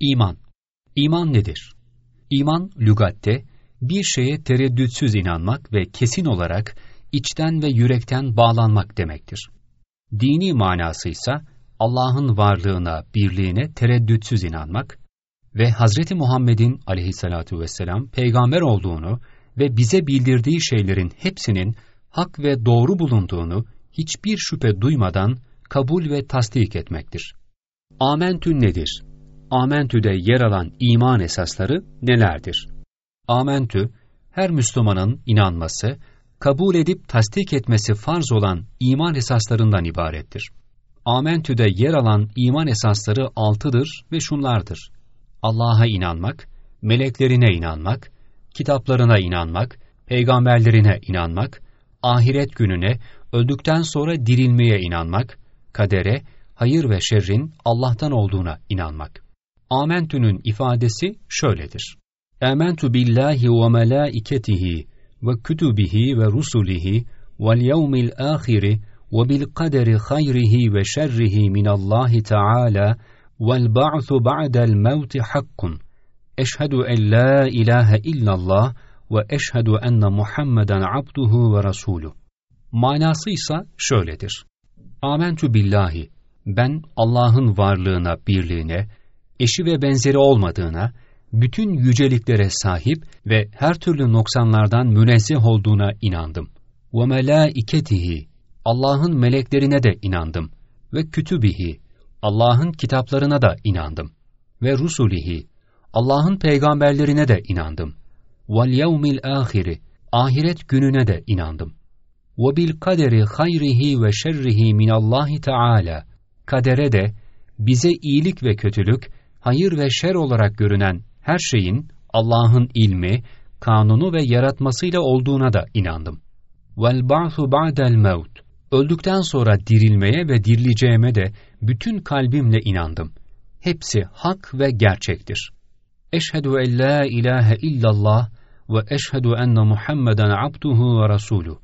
İman. İman nedir? İman, lügatte, bir şeye tereddütsüz inanmak ve kesin olarak içten ve yürekten bağlanmak demektir. Dini manası ise Allah'ın varlığına, birliğine tereddütsüz inanmak ve Hazreti Muhammed'in aleyhissalatu vesselam peygamber olduğunu ve bize bildirdiği şeylerin hepsinin hak ve doğru bulunduğunu hiçbir şüphe duymadan kabul ve tasdik etmektir. Amentü nedir? Amentü'de yer alan iman esasları nelerdir? Amentü, her Müslümanın inanması, kabul edip tasdik etmesi farz olan iman esaslarından ibarettir. Amentü'de yer alan iman esasları altıdır ve şunlardır. Allah'a inanmak, meleklerine inanmak, kitaplarına inanmak, peygamberlerine inanmak, ahiret gününe, öldükten sonra dirilmeye inanmak, kadere, hayır ve şerrin Allah'tan olduğuna inanmak. Amentü'nün ifadesi şöyledir. Âmentu billahi ve melâiketihi ve kütübihi ve rusulihi vel yevmil âhiri ve bil kaderi hayrihi ve şerrihi minallahi teâlâ vel ba'thu ba'del mevti hakkun. Eşhedü en la ilahe illallah ve eşhedü enne Muhammeden abduhu ve rasuluh. Manası ise şöyledir. Amentü billahi, ben Allah'ın varlığına, birliğine, eşi ve benzeri olmadığına, bütün yüceliklere sahip ve her türlü noksanlardan münezzeh olduğuna inandım. Melâiketihi, Allah'ın meleklerine de inandım. Ve kütübihi, Allah'ın kitaplarına da inandım. Ve rusulihi, Allah'ın peygamberlerine de inandım. Yevmil ahiri, ahiret gününe de inandım. Bil kaderi hayrihi ve şerrihi minallahi teâlâ, kadere de bize iyilik ve kötülük, hayır ve şer olarak görünen her şeyin Allah'ın ilmi, kanunu ve yaratmasıyla olduğuna da inandım. Ba'thu ba'del mevt. Öldükten sonra dirilmeye ve dirileceğime de bütün kalbimle inandım. Hepsi hak ve gerçektir. Eşhedü en la ilahe illallah ve eşhedü enne Muhammeden abduhu ve rasuluh.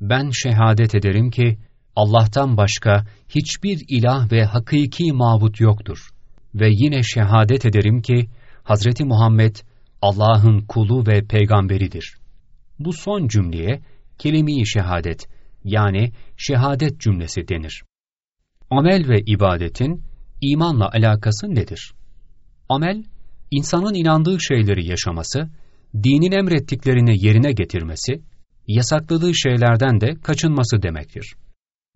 Ben şehadet ederim ki Allah'tan başka hiçbir ilah ve hakiki mabut yoktur. Ve yine şehadet ederim ki Hazreti Muhammed Allah'ın kulu ve peygamberidir. Bu son cümleye kelime-i şehadet yani şehadet cümlesi denir. Amel ve ibadetin imanla alakası nedir? Amel, insanın inandığı şeyleri yaşaması, dinin emrettiklerini yerine getirmesi, yasakladığı şeylerden de kaçınması demektir.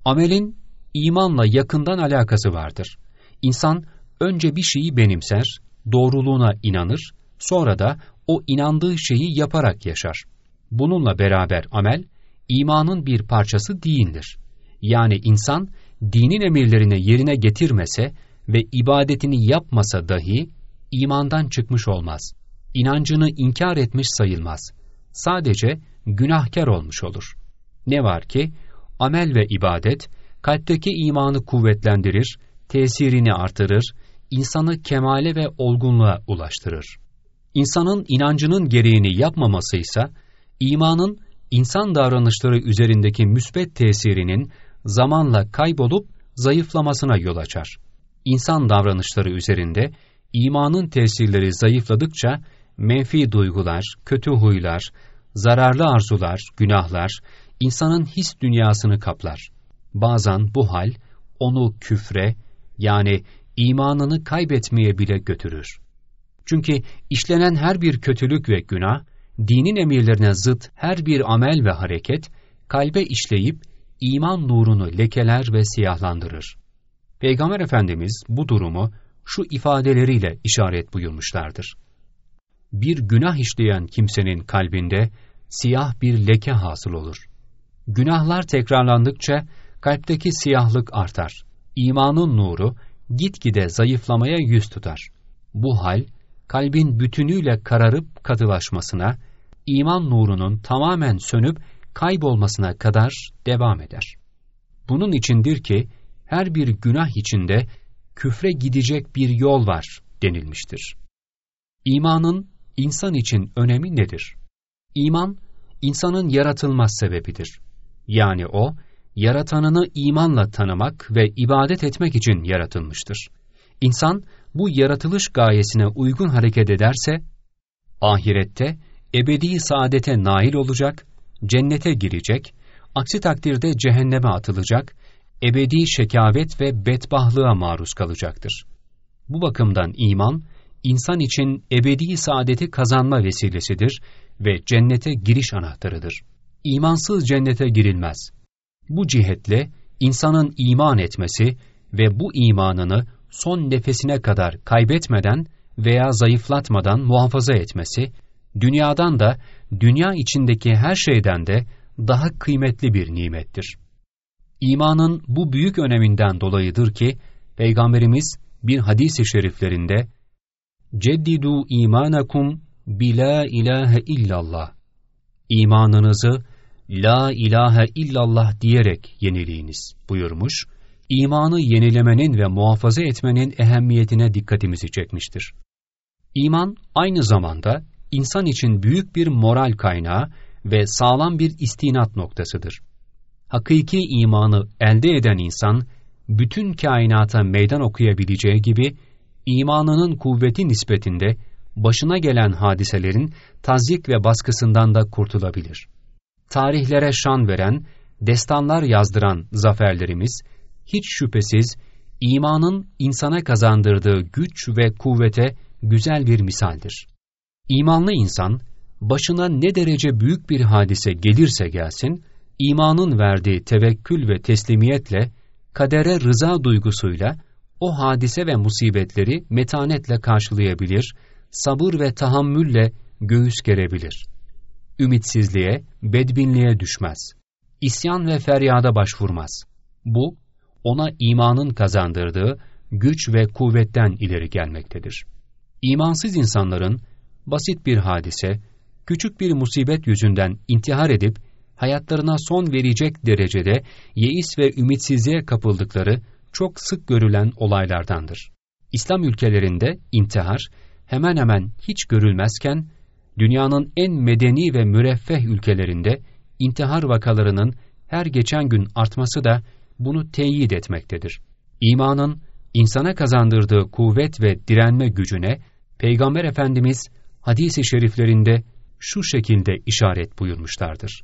Amelin imanla yakından alakası vardır. İnsan önce bir şeyi benimser, doğruluğuna inanır, sonra da o inandığı şeyi yaparak yaşar. Bununla beraber amel, imanın bir parçası değildir. Yani insan, dinin emirlerini yerine getirmese ve ibadetini yapmasa dahi, imandan çıkmış olmaz. İnancını inkar etmiş sayılmaz. Sadece günahkar olmuş olur. Ne var ki, amel ve ibadet, kalpteki imanı kuvvetlendirir, tesirini artırır, insanı kemale ve olgunluğa ulaştırır. İnsanın inancının gereğini yapmaması ise, imanın insan davranışları üzerindeki müsbet tesirinin zamanla kaybolup zayıflamasına yol açar. İnsan davranışları üzerinde imanın tesirleri zayıfladıkça menfi duygular, kötü huylar, zararlı arzular, günahlar insanın his dünyasını kaplar. Bazen bu hal onu küfre yani imanını kaybetmeye bile götürür. Çünkü işlenen her bir kötülük ve günah, dinin emirlerine zıt her bir amel ve hareket, kalbe işleyip iman nurunu lekeler ve siyahlandırır. Peygamber Efendimiz bu durumu şu ifadeleriyle işaret buyurmuşlardır. Bir günah işleyen kimsenin kalbinde siyah bir leke hasıl olur. Günahlar tekrarlandıkça kalpteki siyahlık artar. İmanın nuru gitgide zayıflamaya yüz tutar. Bu hal, kalbin bütünüyle kararıp katılaşmasına, iman nurunun tamamen sönüp kaybolmasına kadar devam eder. Bunun içindir ki, her bir günah içinde küfre gidecek bir yol var denilmiştir. İmanın insan için önemi nedir? İman, insanın yaratılmaz sebebidir. Yani o, yaratanını imanla tanımak ve ibadet etmek için yaratılmıştır. İnsan bu yaratılış gayesine uygun hareket ederse, ahirette ebedi saadete nail olacak, cennete girecek, aksi takdirde cehenneme atılacak, ebedi şekavet ve bedbahlığa maruz kalacaktır. Bu bakımdan iman, insan için ebedi saadeti kazanma vesilesidir ve cennete giriş anahtarıdır. İmansız cennete girilmez. Bu cihetle insanın iman etmesi ve bu imanını son nefesine kadar kaybetmeden veya zayıflatmadan muhafaza etmesi, dünyadan da, dünya içindeki her şeyden de daha kıymetli bir nimettir. İmanın bu büyük öneminden dolayıdır ki, Peygamberimiz bir hadis-i şeriflerinde, Ceddidu imanakum bila ilahe illallah. İmanınızı la ilahe illallah diyerek yenileyiniz buyurmuş, imanı yenilemenin ve muhafaza etmenin ehemmiyetine dikkatimizi çekmiştir. İman aynı zamanda insan için büyük bir moral kaynağı ve sağlam bir istinat noktasıdır. Hakiki imanı elde eden insan, bütün kainata meydan okuyabileceği gibi, imanının kuvveti nispetinde başına gelen hadiselerin tazyik ve baskısından da kurtulabilir. Tarihlere şan veren, destanlar yazdıran zaferlerimiz, hiç şüphesiz imanın insana kazandırdığı güç ve kuvvete güzel bir misaldir. İmanlı insan, başına ne derece büyük bir hadise gelirse gelsin, imanın verdiği tevekkül ve teslimiyetle, kadere rıza duygusuyla, o hadise ve musibetleri metanetle karşılayabilir, sabır ve tahammülle göğüs gerebilir. Ümitsizliğe, bedbinliğe düşmez. İsyan ve feryada başvurmaz. Bu, ona imanın kazandırdığı güç ve kuvvetten ileri gelmektedir. İmansız insanların basit bir hadise, küçük bir musibet yüzünden intihar edip hayatlarına son verecek derecede yeis ve ümitsizliğe kapıldıkları çok sık görülen olaylardandır. İslam ülkelerinde intihar hemen hemen hiç görülmezken, dünyanın en medeni ve müreffeh ülkelerinde intihar vakalarının her geçen gün artması da bunu teyit etmektedir. İmanın insana kazandırdığı kuvvet ve direnme gücüne Peygamber Efendimiz hadis-i şeriflerinde şu şekilde işaret buyurmuşlardır.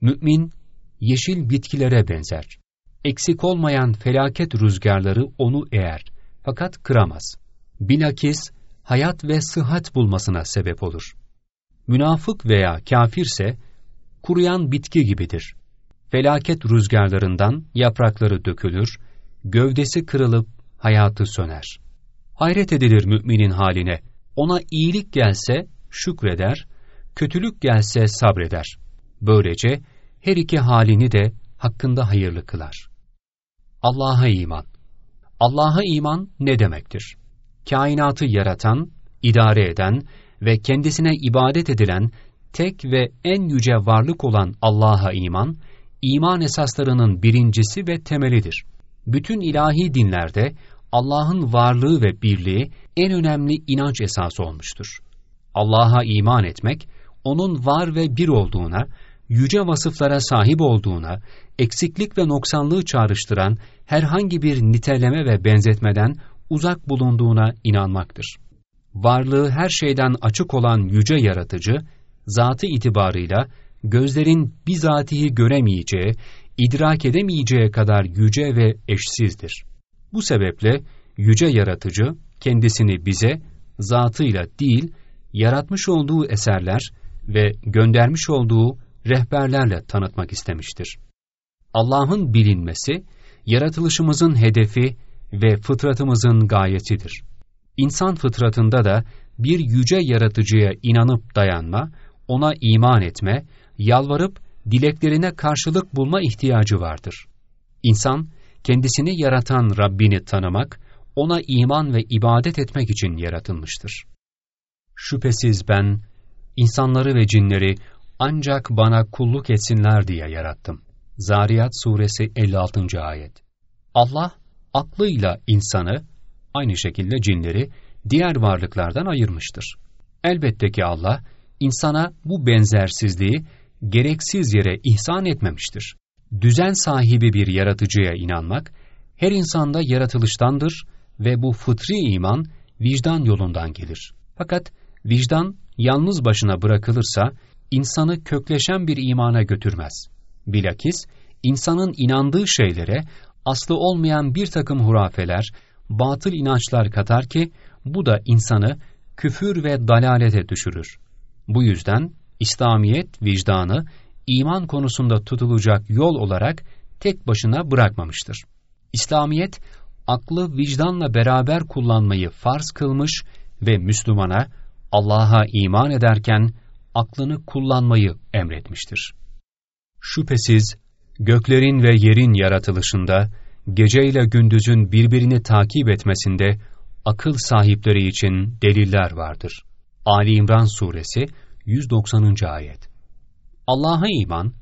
Mümin, yeşil bitkilere benzer. Eksik olmayan felaket rüzgarları onu eğer, fakat kıramaz. Bilakis, hayat ve sıhhat bulmasına sebep olur. Münafık veya kafirse, kuruyan bitki gibidir. Felaket rüzgarlarından yaprakları dökülür, gövdesi kırılıp hayatı söner. Hayret edilir müminin haline. Ona iyilik gelse şükreder, kötülük gelse sabreder. Böylece her iki halini de hakkında hayırlı kılar. Allah'a iman Allah'a iman ne demektir? Kainatı yaratan, idare eden ve kendisine ibadet edilen tek ve en yüce varlık olan Allah'a iman, iman esaslarının birincisi ve temelidir. Bütün ilahi dinlerde Allah'ın varlığı ve birliği en önemli inanç esası olmuştur. Allah'a iman etmek, O'nun var ve bir olduğuna, yüce vasıflara sahip olduğuna, eksiklik ve noksanlığı çağrıştıran herhangi bir niteleme ve benzetmeden uzak bulunduğuna inanmaktır. Varlığı her şeyden açık olan yüce yaratıcı, zatı itibarıyla gözlerin bizatihi göremeyeceği, idrak edemeyeceği kadar yüce ve eşsizdir. Bu sebeple yüce yaratıcı kendisini bize zatıyla değil, yaratmış olduğu eserler ve göndermiş olduğu rehberlerle tanıtmak istemiştir. Allah'ın bilinmesi, yaratılışımızın hedefi ve fıtratımızın gayetidir. İnsan fıtratında da bir yüce yaratıcıya inanıp dayanma, ona iman etme, yalvarıp dileklerine karşılık bulma ihtiyacı vardır. İnsan, kendisini yaratan Rabbini tanımak, ona iman ve ibadet etmek için yaratılmıştır. Şüphesiz ben, insanları ve cinleri ancak bana kulluk etsinler diye yarattım. Zariyat Suresi 56. Ayet Allah, aklıyla insanı, aynı şekilde cinleri, diğer varlıklardan ayırmıştır. Elbette ki Allah, insana bu benzersizliği gereksiz yere ihsan etmemiştir. Düzen sahibi bir yaratıcıya inanmak, her insanda yaratılıştandır ve bu fıtri iman, vicdan yolundan gelir. Fakat vicdan yalnız başına bırakılırsa insanı kökleşen bir imana götürmez. Bilakis insanın inandığı şeylere aslı olmayan bir takım hurafeler, batıl inançlar katar ki bu da insanı küfür ve dalalete düşürür. Bu yüzden İslamiyet vicdanı iman konusunda tutulacak yol olarak tek başına bırakmamıştır. İslamiyet aklı vicdanla beraber kullanmayı farz kılmış ve Müslümana Allah'a iman ederken aklını kullanmayı emretmiştir. Şüphesiz göklerin ve yerin yaratılışında, geceyle gündüzün birbirini takip etmesinde akıl sahipleri için deliller vardır. Ali İmran Suresi 190. Ayet Allah'a iman,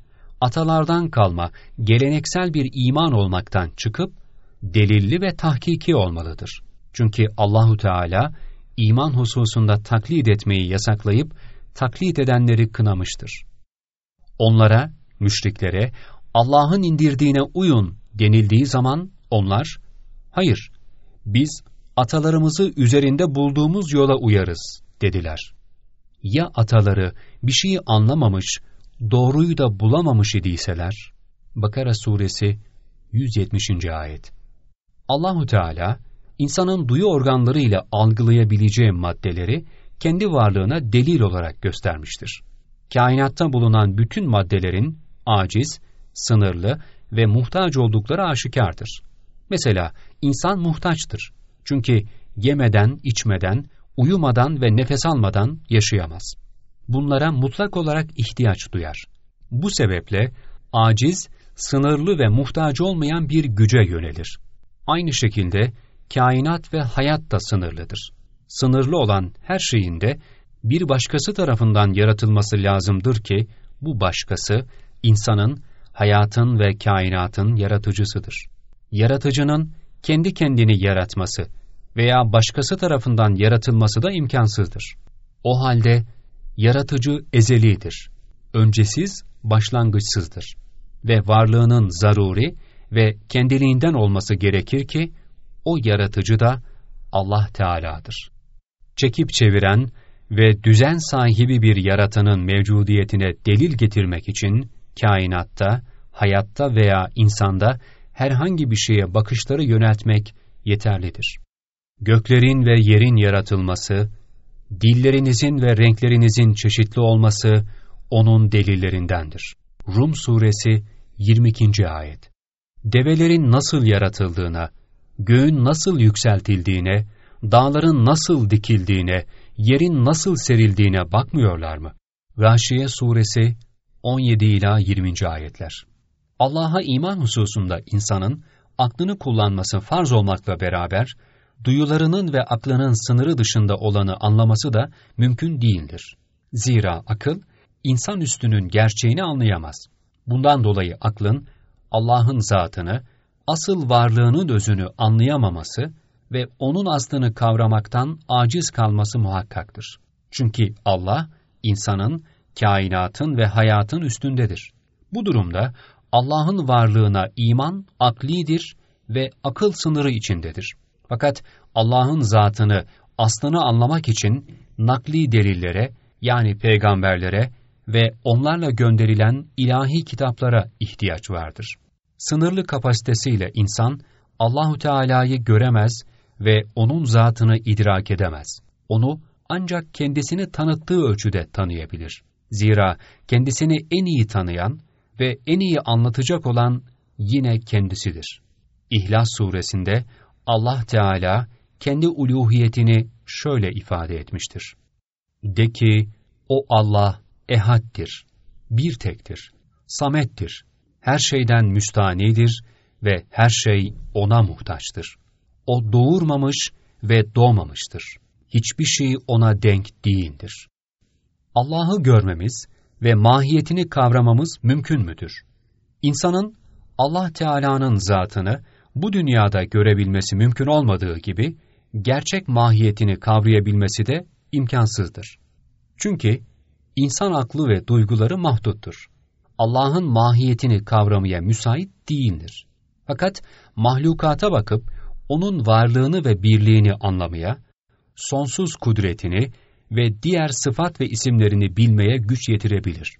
atalardan kalma geleneksel bir iman olmaktan çıkıp, delilli ve tahkiki olmalıdır. Çünkü Allahu Teala iman hususunda taklit etmeyi yasaklayıp taklit edenleri kınamıştır. Onlara, müşriklere Allah'ın indirdiğine uyun denildiği zaman onlar, hayır, biz atalarımızı üzerinde bulduğumuz yola uyarız dediler. Ya ataları bir şeyi anlamamış, doğruyu da bulamamış idiyseler? Bakara suresi 170. ayet. Allahu Teala insanın duyu organları ile algılayabileceği maddeleri kendi varlığına delil olarak göstermiştir. Kainatta bulunan bütün maddelerin aciz, sınırlı ve muhtaç oldukları aşikardır. Mesela insan muhtaçtır. Çünkü yemeden, içmeden, uyumadan ve nefes almadan yaşayamaz. Bunlara mutlak olarak ihtiyaç duyar. Bu sebeple aciz, sınırlı ve muhtaç olmayan bir güce yönelir. Aynı şekilde kainat ve hayat da sınırlıdır. Sınırlı olan her şeyin de bir başkası tarafından yaratılması lazımdır ki bu başkası insanın, hayatın ve kainatın yaratıcısıdır. Yaratıcının kendi kendini yaratması veya başkası tarafından yaratılması da imkansızdır. O halde yaratıcı ezelidir, öncesiz, başlangıçsızdır ve varlığının zaruri ve kendiliğinden olması gerekir ki o yaratıcı da Allah Teala'dır. Çekip çeviren ve düzen sahibi bir yaratanın mevcudiyetine delil getirmek için kainatta, hayatta veya insanda herhangi bir şeye bakışları yöneltmek yeterlidir. Göklerin ve yerin yaratılması, dillerinizin ve renklerinizin çeşitli olması onun delillerindendir. Rum Suresi 22. Ayet Develerin nasıl yaratıldığına, göğün nasıl yükseltildiğine, dağların nasıl dikildiğine, yerin nasıl serildiğine bakmıyorlar mı? Raşiye Suresi 17 ila 20. ayetler. Allah'a iman hususunda insanın aklını kullanması farz olmakla beraber duyularının ve aklının sınırı dışında olanı anlaması da mümkün değildir. Zira akıl insan üstünün gerçeğini anlayamaz. Bundan dolayı aklın Allah'ın zatını, asıl varlığının özünü anlayamaması ve onun aslını kavramaktan aciz kalması muhakkaktır. Çünkü Allah, insanın, kainatın ve hayatın üstündedir. Bu durumda Allah'ın varlığına iman aklidir ve akıl sınırı içindedir. Fakat Allah'ın zatını, aslını anlamak için nakli delillere yani peygamberlere ve onlarla gönderilen ilahi kitaplara ihtiyaç vardır. Sınırlı kapasitesiyle insan Allahu Teala'yı göremez ve onun zatını idrak edemez. Onu ancak kendisini tanıttığı ölçüde tanıyabilir. Zira kendisini en iyi tanıyan ve en iyi anlatacak olan yine kendisidir. İhlas suresinde Allah Teala kendi uluhiyetini şöyle ifade etmiştir. De ki, o Allah ehaddir, bir tektir, samettir, her şeyden müstanidir ve her şey O'na muhtaçtır. O doğurmamış ve doğmamıştır. Hiçbir şey O'na denk değildir. Allah'ı görmemiz ve mahiyetini kavramamız mümkün müdür? İnsanın Allah Teala'nın zatını bu dünyada görebilmesi mümkün olmadığı gibi, gerçek mahiyetini kavrayabilmesi de imkansızdır. Çünkü insan aklı ve duyguları mahduttur. Allah'ın mahiyetini kavramaya müsait değildir. Fakat mahlukata bakıp onun varlığını ve birliğini anlamaya, sonsuz kudretini ve diğer sıfat ve isimlerini bilmeye güç yetirebilir.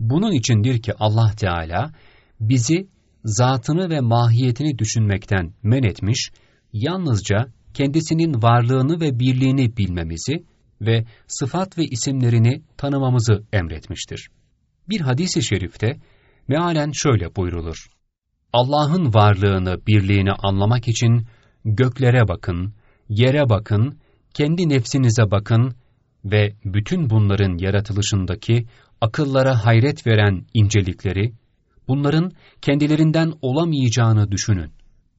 Bunun içindir ki Allah Teala bizi zatını ve mahiyetini düşünmekten men etmiş, yalnızca kendisinin varlığını ve birliğini bilmemizi ve sıfat ve isimlerini tanımamızı emretmiştir. Bir hadis-i şerifte mealen şöyle buyrulur. Allah'ın varlığını, birliğini anlamak için göklere bakın, yere bakın, kendi nefsinize bakın ve bütün bunların yaratılışındaki akıllara hayret veren incelikleri, bunların kendilerinden olamayacağını düşünün.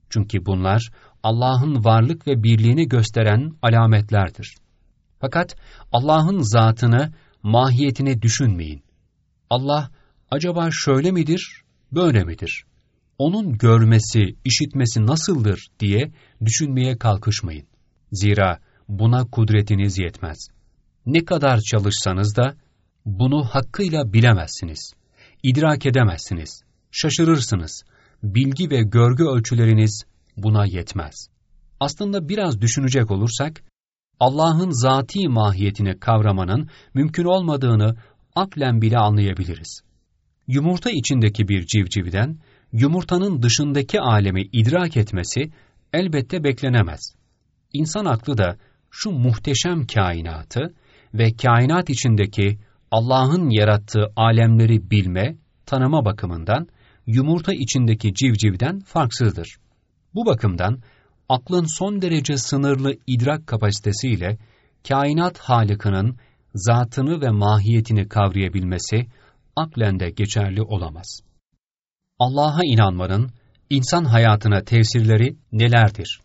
Çünkü bunlar Allah'ın varlık ve birliğini gösteren alametlerdir. Fakat Allah'ın zatını, mahiyetini düşünmeyin. Allah acaba şöyle midir, böyle midir? Onun görmesi, işitmesi nasıldır diye düşünmeye kalkışmayın. Zira buna kudretiniz yetmez. Ne kadar çalışsanız da bunu hakkıyla bilemezsiniz. İdrak edemezsiniz. Şaşırırsınız. Bilgi ve görgü ölçüleriniz buna yetmez. Aslında biraz düşünecek olursak, Allah'ın zati mahiyetini kavramanın mümkün olmadığını aklen bile anlayabiliriz. Yumurta içindeki bir civcivden, yumurtanın dışındaki alemi idrak etmesi elbette beklenemez. İnsan aklı da şu muhteşem kainatı ve kainat içindeki Allah'ın yarattığı alemleri bilme, tanıma bakımından yumurta içindeki civcivden farksızdır. Bu bakımdan aklın son derece sınırlı idrak kapasitesiyle kainat halikinin zatını ve mahiyetini kavrayabilmesi aklen de geçerli olamaz. Allah'a inanmanın insan hayatına tesirleri nelerdir?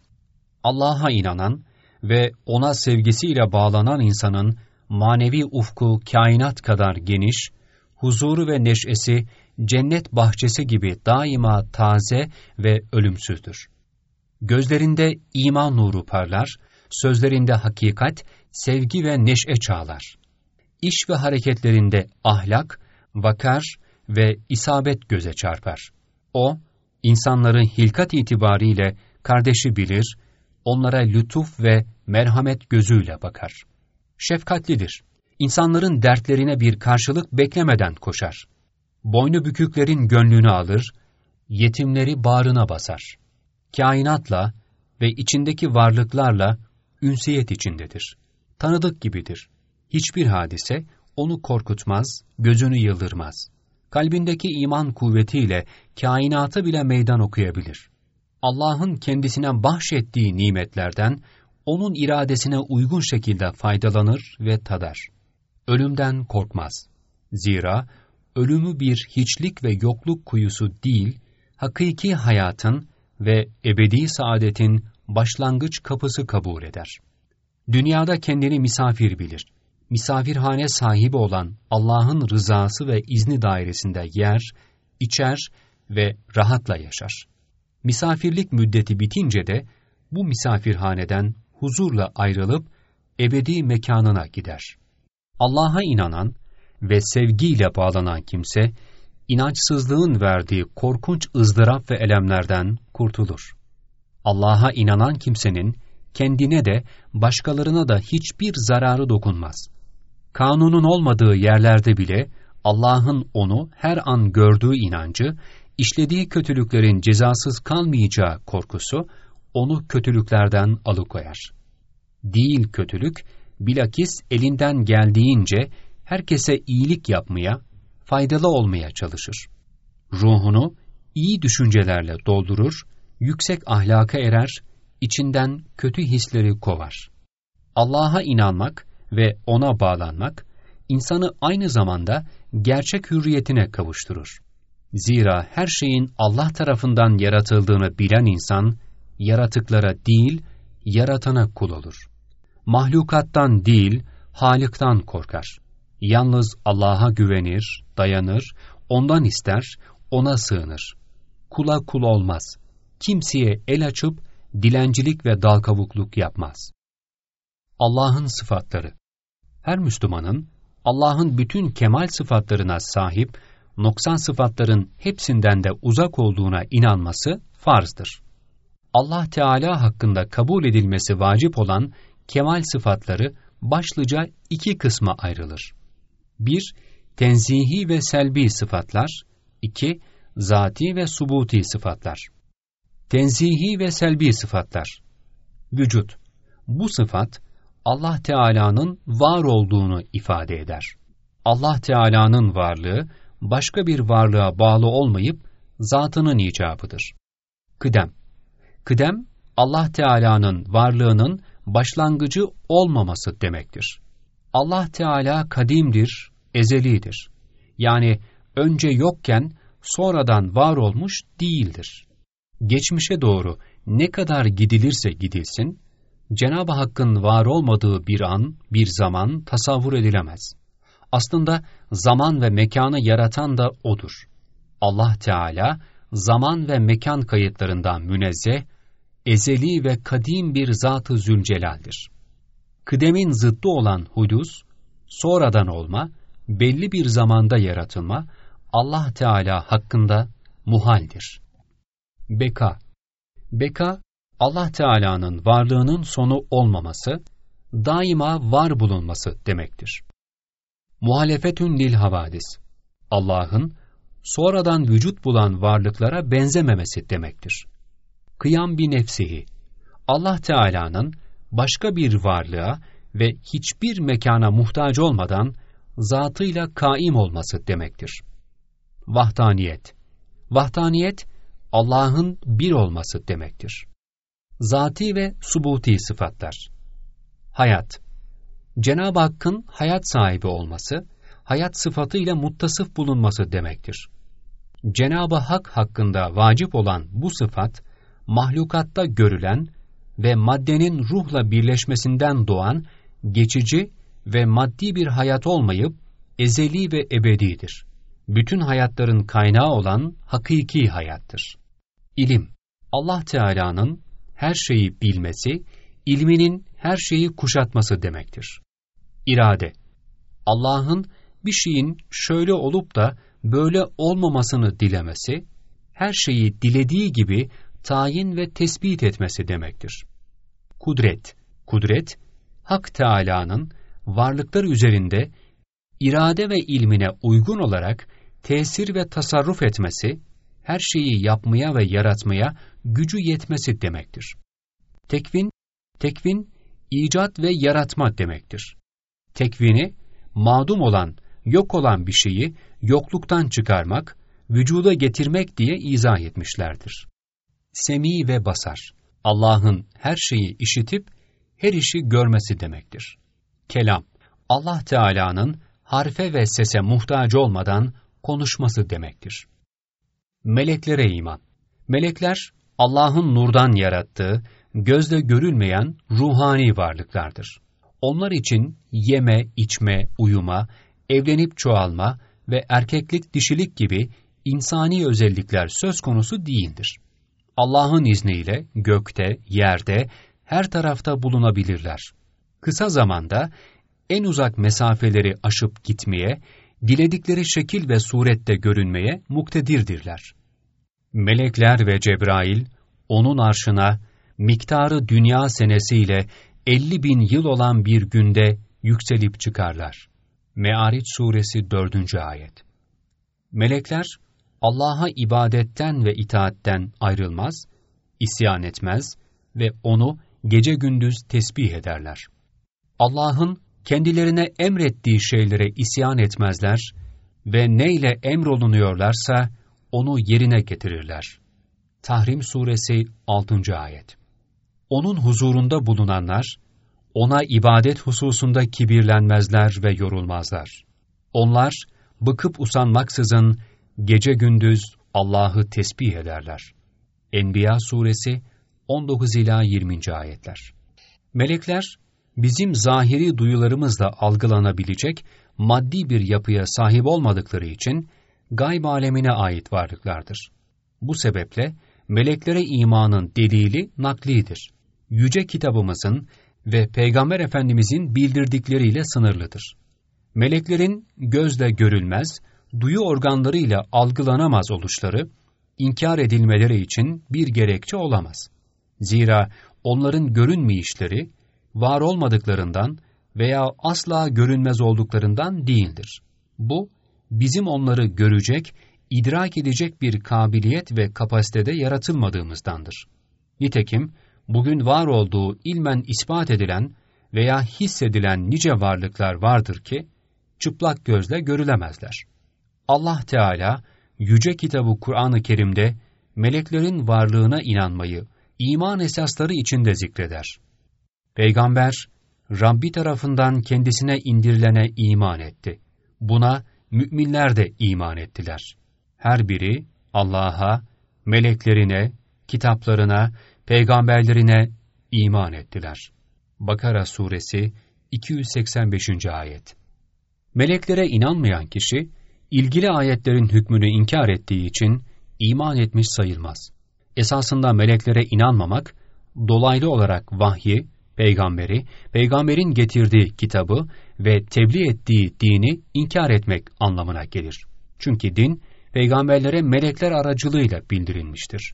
Allah'a inanan ve ona sevgisiyle bağlanan insanın manevi ufku kainat kadar geniş, huzuru ve neşesi cennet bahçesi gibi daima taze ve ölümsüzdür. Gözlerinde iman nuru parlar, sözlerinde hakikat, sevgi ve neşe çağlar. İş ve hareketlerinde ahlak, vakar ve isabet göze çarpar. O, insanları hilkat itibariyle kardeşi bilir, onlara lütuf ve merhamet gözüyle bakar. Şefkatlidir. İnsanların dertlerine bir karşılık beklemeden koşar. Boynu büküklerin gönlünü alır, yetimleri bağrına basar. Kainatla ve içindeki varlıklarla ünsiyet içindedir. Tanıdık gibidir. Hiçbir hadise onu korkutmaz, gözünü yıldırmaz. Kalbindeki iman kuvvetiyle kainatı bile meydan okuyabilir. Allah'ın kendisine bahşettiği nimetlerden onun iradesine uygun şekilde faydalanır ve tadar. Ölümden korkmaz. Zira ölümü bir hiçlik ve yokluk kuyusu değil, hakiki hayatın ve ebedi saadetin başlangıç kapısı kabul eder. Dünyada kendini misafir bilir. Misafirhane sahibi olan Allah'ın rızası ve izni dairesinde yer, içer ve rahatla yaşar. Misafirlik müddeti bitince de bu misafirhaneden huzurla ayrılıp ebedi mekanına gider. Allah'a inanan ve sevgiyle bağlanan kimse, inançsızlığın verdiği korkunç ızdırap ve elemlerden kurtulur. Allah'a inanan kimsenin kendine de başkalarına da hiçbir zararı dokunmaz. Kanunun olmadığı yerlerde bile Allah'ın onu her an gördüğü inancı, işlediği kötülüklerin cezasız kalmayacağı korkusu onu kötülüklerden alıkoyar. Değil kötülük, bilakis elinden geldiğince herkese iyilik yapmaya, faydalı olmaya çalışır. Ruhunu iyi düşüncelerle doldurur, yüksek ahlaka erer, içinden kötü hisleri kovar. Allah'a inanmak ve ona bağlanmak, insanı aynı zamanda gerçek hürriyetine kavuşturur. Zira her şeyin Allah tarafından yaratıldığını bilen insan, yaratıklara değil, yaratana kul olur. Mahlukattan değil, Halık'tan korkar. Yalnız Allah'a güvenir, dayanır, ondan ister, ona sığınır. Kula kul olmaz. Kimseye el açıp dilencilik ve dalkavukluk yapmaz. Allah'ın sıfatları Her Müslümanın Allah'ın bütün kemal sıfatlarına sahip, noksan sıfatların hepsinden de uzak olduğuna inanması farzdır. Allah Teala hakkında kabul edilmesi vacip olan kemal sıfatları başlıca iki kısma ayrılır. 1- Tenzihi ve selbi sıfatlar 2- Zati ve subuti sıfatlar Tenzihi ve selbi sıfatlar Vücut Bu sıfat Allah Teala'nın var olduğunu ifade eder. Allah Teala'nın varlığı başka bir varlığa bağlı olmayıp zatının icabıdır. Kıdem Kıdem Allah Teala'nın varlığının başlangıcı olmaması demektir. Allah Teala kadimdir, ezelidir. Yani önce yokken sonradan var olmuş değildir. Geçmişe doğru ne kadar gidilirse gidilsin, Cenab-ı Hakk'ın var olmadığı bir an, bir zaman tasavvur edilemez. Aslında zaman ve mekanı yaratan da O'dur. Allah Teala, zaman ve mekan kayıtlarından münezzeh, ezeli ve kadim bir Zat-ı Zülcelal'dir. Kıdemin zıddı olan hudus, sonradan olma, belli bir zamanda yaratılma, Allah Teala hakkında muhaldir. Beka Beka, Allah Teala'nın varlığının sonu olmaması, daima var bulunması demektir. Muhalefetün lil havadis Allah'ın sonradan vücut bulan varlıklara benzememesi demektir. Kıyam bir nefsihi Allah Teala'nın başka bir varlığa ve hiçbir mekana muhtaç olmadan zatıyla kaim olması demektir. Vahdaniyet Vahdaniyet, Allah'ın bir olması demektir. Zati ve subuti sıfatlar Hayat Cenab-ı Hakk'ın hayat sahibi olması, hayat sıfatıyla muttasıf bulunması demektir. Cenab-ı Hak hakkında vacip olan bu sıfat, mahlukatta görülen ve maddenin ruhla birleşmesinden doğan geçici ve maddi bir hayat olmayıp ezeli ve ebedidir. Bütün hayatların kaynağı olan hakiki hayattır. İlim, Allah Teala'nın her şeyi bilmesi, ilminin her şeyi kuşatması demektir. İrade, Allah'ın bir şeyin şöyle olup da böyle olmamasını dilemesi, her şeyi dilediği gibi tayin ve tespit etmesi demektir. Kudret, kudret, Hak Teâlâ'nın varlıklar üzerinde irade ve ilmine uygun olarak tesir ve tasarruf etmesi, her şeyi yapmaya ve yaratmaya gücü yetmesi demektir. Tekvin, tekvin, icat ve yaratma demektir. Tekvini, madum olan, yok olan bir şeyi yokluktan çıkarmak, vücuda getirmek diye izah etmişlerdir. Semi ve basar, Allah'ın her şeyi işitip her işi görmesi demektir. Kelam, Allah Teala'nın harfe ve sese muhtaç olmadan konuşması demektir. Meleklere iman. Melekler, Allah'ın nurdan yarattığı, gözle görülmeyen ruhani varlıklardır. Onlar için yeme, içme, uyuma, evlenip çoğalma ve erkeklik dişilik gibi insani özellikler söz konusu değildir. Allah'ın izniyle gökte, yerde, her tarafta bulunabilirler. Kısa zamanda en uzak mesafeleri aşıp gitmeye, diledikleri şekil ve surette görünmeye muktedirdirler. Melekler ve Cebrail, onun arşına, miktarı dünya senesiyle 50 bin yıl olan bir günde yükselip çıkarlar. Me'ariç suresi 4. ayet. Melekler, Allah'a ibadetten ve itaatten ayrılmaz, isyan etmez ve onu gece gündüz tesbih ederler. Allah'ın kendilerine emrettiği şeylere isyan etmezler ve neyle emrolunuyorlarsa onu yerine getirirler. Tahrim Suresi 6. Ayet Onun huzurunda bulunanlar, ona ibadet hususunda kibirlenmezler ve yorulmazlar. Onlar, bıkıp usanmaksızın gece gündüz Allah'ı tesbih ederler. Enbiya Suresi 19 ila 20. ayetler. Melekler bizim zahiri duyularımızla algılanabilecek maddi bir yapıya sahip olmadıkları için gayb alemine ait varlıklardır. Bu sebeple meleklere imanın delili naklidir. Yüce kitabımızın ve Peygamber Efendimizin bildirdikleriyle sınırlıdır. Meleklerin gözle görülmez, duyu organlarıyla algılanamaz oluşları, inkar edilmeleri için bir gerekçe olamaz. Zira onların görünmeyişleri, var olmadıklarından veya asla görünmez olduklarından değildir. Bu, bizim onları görecek, idrak edecek bir kabiliyet ve kapasitede yaratılmadığımızdandır. Nitekim, bugün var olduğu ilmen ispat edilen veya hissedilen nice varlıklar vardır ki, çıplak gözle görülemezler. Allah Teala, Yüce Kitabı Kur'an-ı Kerim'de, meleklerin varlığına inanmayı, iman esasları içinde zikreder. Peygamber, Rabbi tarafından kendisine indirilene iman etti. Buna müminler de iman ettiler. Her biri Allah'a, meleklerine, kitaplarına, peygamberlerine iman ettiler. Bakara Suresi 285. Ayet Meleklere inanmayan kişi, ilgili ayetlerin hükmünü inkar ettiği için iman etmiş sayılmaz. Esasında meleklere inanmamak, dolaylı olarak vahyi, peygamberi, peygamberin getirdiği kitabı ve tebliğ ettiği dini inkar etmek anlamına gelir. Çünkü din, peygamberlere melekler aracılığıyla bildirilmiştir.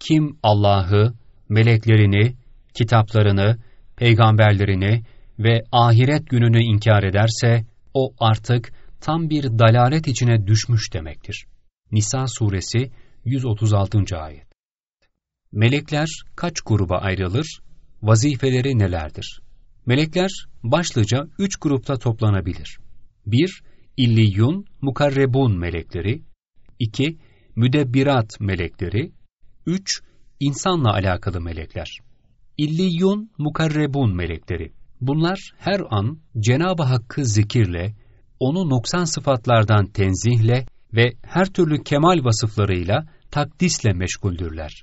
Kim Allah'ı, meleklerini, kitaplarını, peygamberlerini ve ahiret gününü inkar ederse, o artık tam bir dalalet içine düşmüş demektir. Nisa suresi 136. ayet. Melekler kaç gruba ayrılır? Vazifeleri nelerdir? Melekler başlıca üç grupta toplanabilir. 1- İlliyun, mukarrebun melekleri 2- Müdebbirat melekleri 3- İnsanla alakalı melekler. İlliyun, mukarrebun melekleri. Bunlar her an Cenab-ı Hakk'ı zikirle, onu noksan sıfatlardan tenzihle ve her türlü kemal vasıflarıyla takdisle meşguldürler.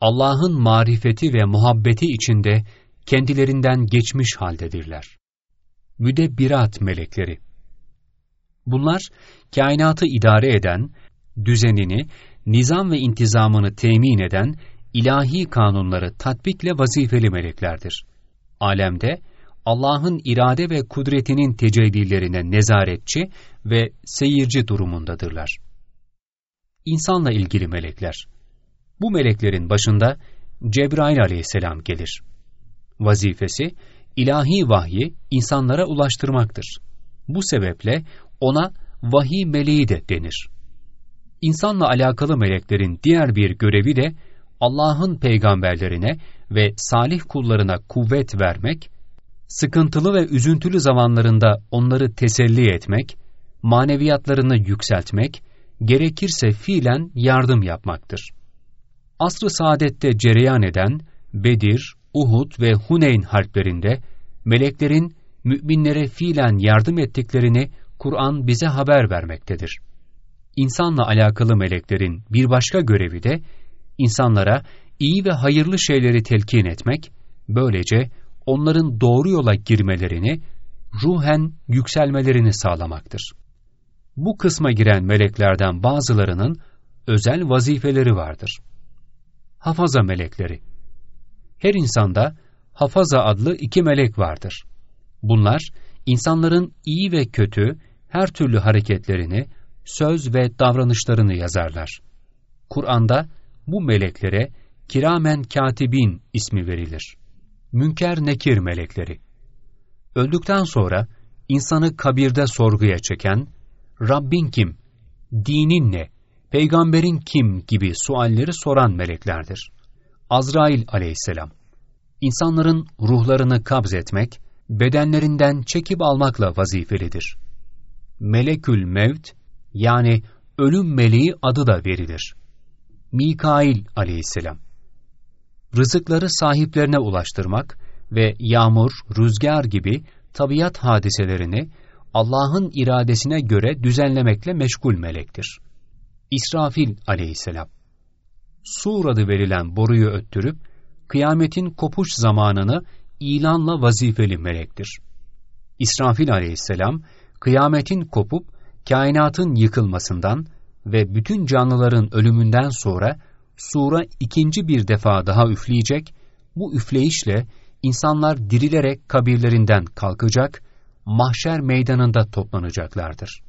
Allah'ın marifeti ve muhabbeti içinde kendilerinden geçmiş haldedirler. Müdebbirat melekleri Bunlar, kainatı idare eden, düzenini, nizam ve intizamını temin eden ilahi kanunları tatbikle vazifeli meleklerdir. Alemde, Allah'ın irade ve kudretinin tecellilerine nezaretçi ve seyirci durumundadırlar. İnsanla ilgili melekler Bu meleklerin başında Cebrail aleyhisselam gelir. Vazifesi, ilahi vahyi insanlara ulaştırmaktır. Bu sebeple ona vahiy meleği de denir. İnsanla alakalı meleklerin diğer bir görevi de Allah'ın peygamberlerine ve salih kullarına kuvvet vermek, sıkıntılı ve üzüntülü zamanlarında onları teselli etmek, maneviyatlarını yükseltmek, gerekirse fiilen yardım yapmaktır. Asr-ı saadette cereyan eden Bedir, Uhud ve Huneyn harplerinde meleklerin müminlere fiilen yardım ettiklerini Kur'an bize haber vermektedir. İnsanla alakalı meleklerin bir başka görevi de insanlara iyi ve hayırlı şeyleri telkin etmek, böylece onların doğru yola girmelerini, ruhen yükselmelerini sağlamaktır. Bu kısma giren meleklerden bazılarının özel vazifeleri vardır. Hafaza melekleri Her insanda Hafaza adlı iki melek vardır. Bunlar, insanların iyi ve kötü, her türlü hareketlerini, söz ve davranışlarını yazarlar. Kur'an'da bu meleklere kiramen katibin ismi verilir. Münker nekir melekleri. Öldükten sonra insanı kabirde sorguya çeken, Rabbin kim, dinin ne, peygamberin kim gibi sualleri soran meleklerdir. Azrail aleyhisselam. İnsanların ruhlarını kabz etmek, bedenlerinden çekip almakla vazifelidir. Melekül Mevt, yani ölüm meleği adı da verilir. Mikail aleyhisselam. Rızıkları sahiplerine ulaştırmak ve yağmur, rüzgar gibi tabiat hadiselerini Allah'ın iradesine göre düzenlemekle meşgul melektir. İsrafil aleyhisselam. Sur adı verilen boruyu öttürüp, kıyametin kopuş zamanını ilanla vazifeli melektir. İsrafil aleyhisselam, kıyametin kopup, kainatın yıkılmasından ve bütün canlıların ölümünden sonra sura ikinci bir defa daha üfleyecek, bu üfleyişle insanlar dirilerek kabirlerinden kalkacak, mahşer meydanında toplanacaklardır.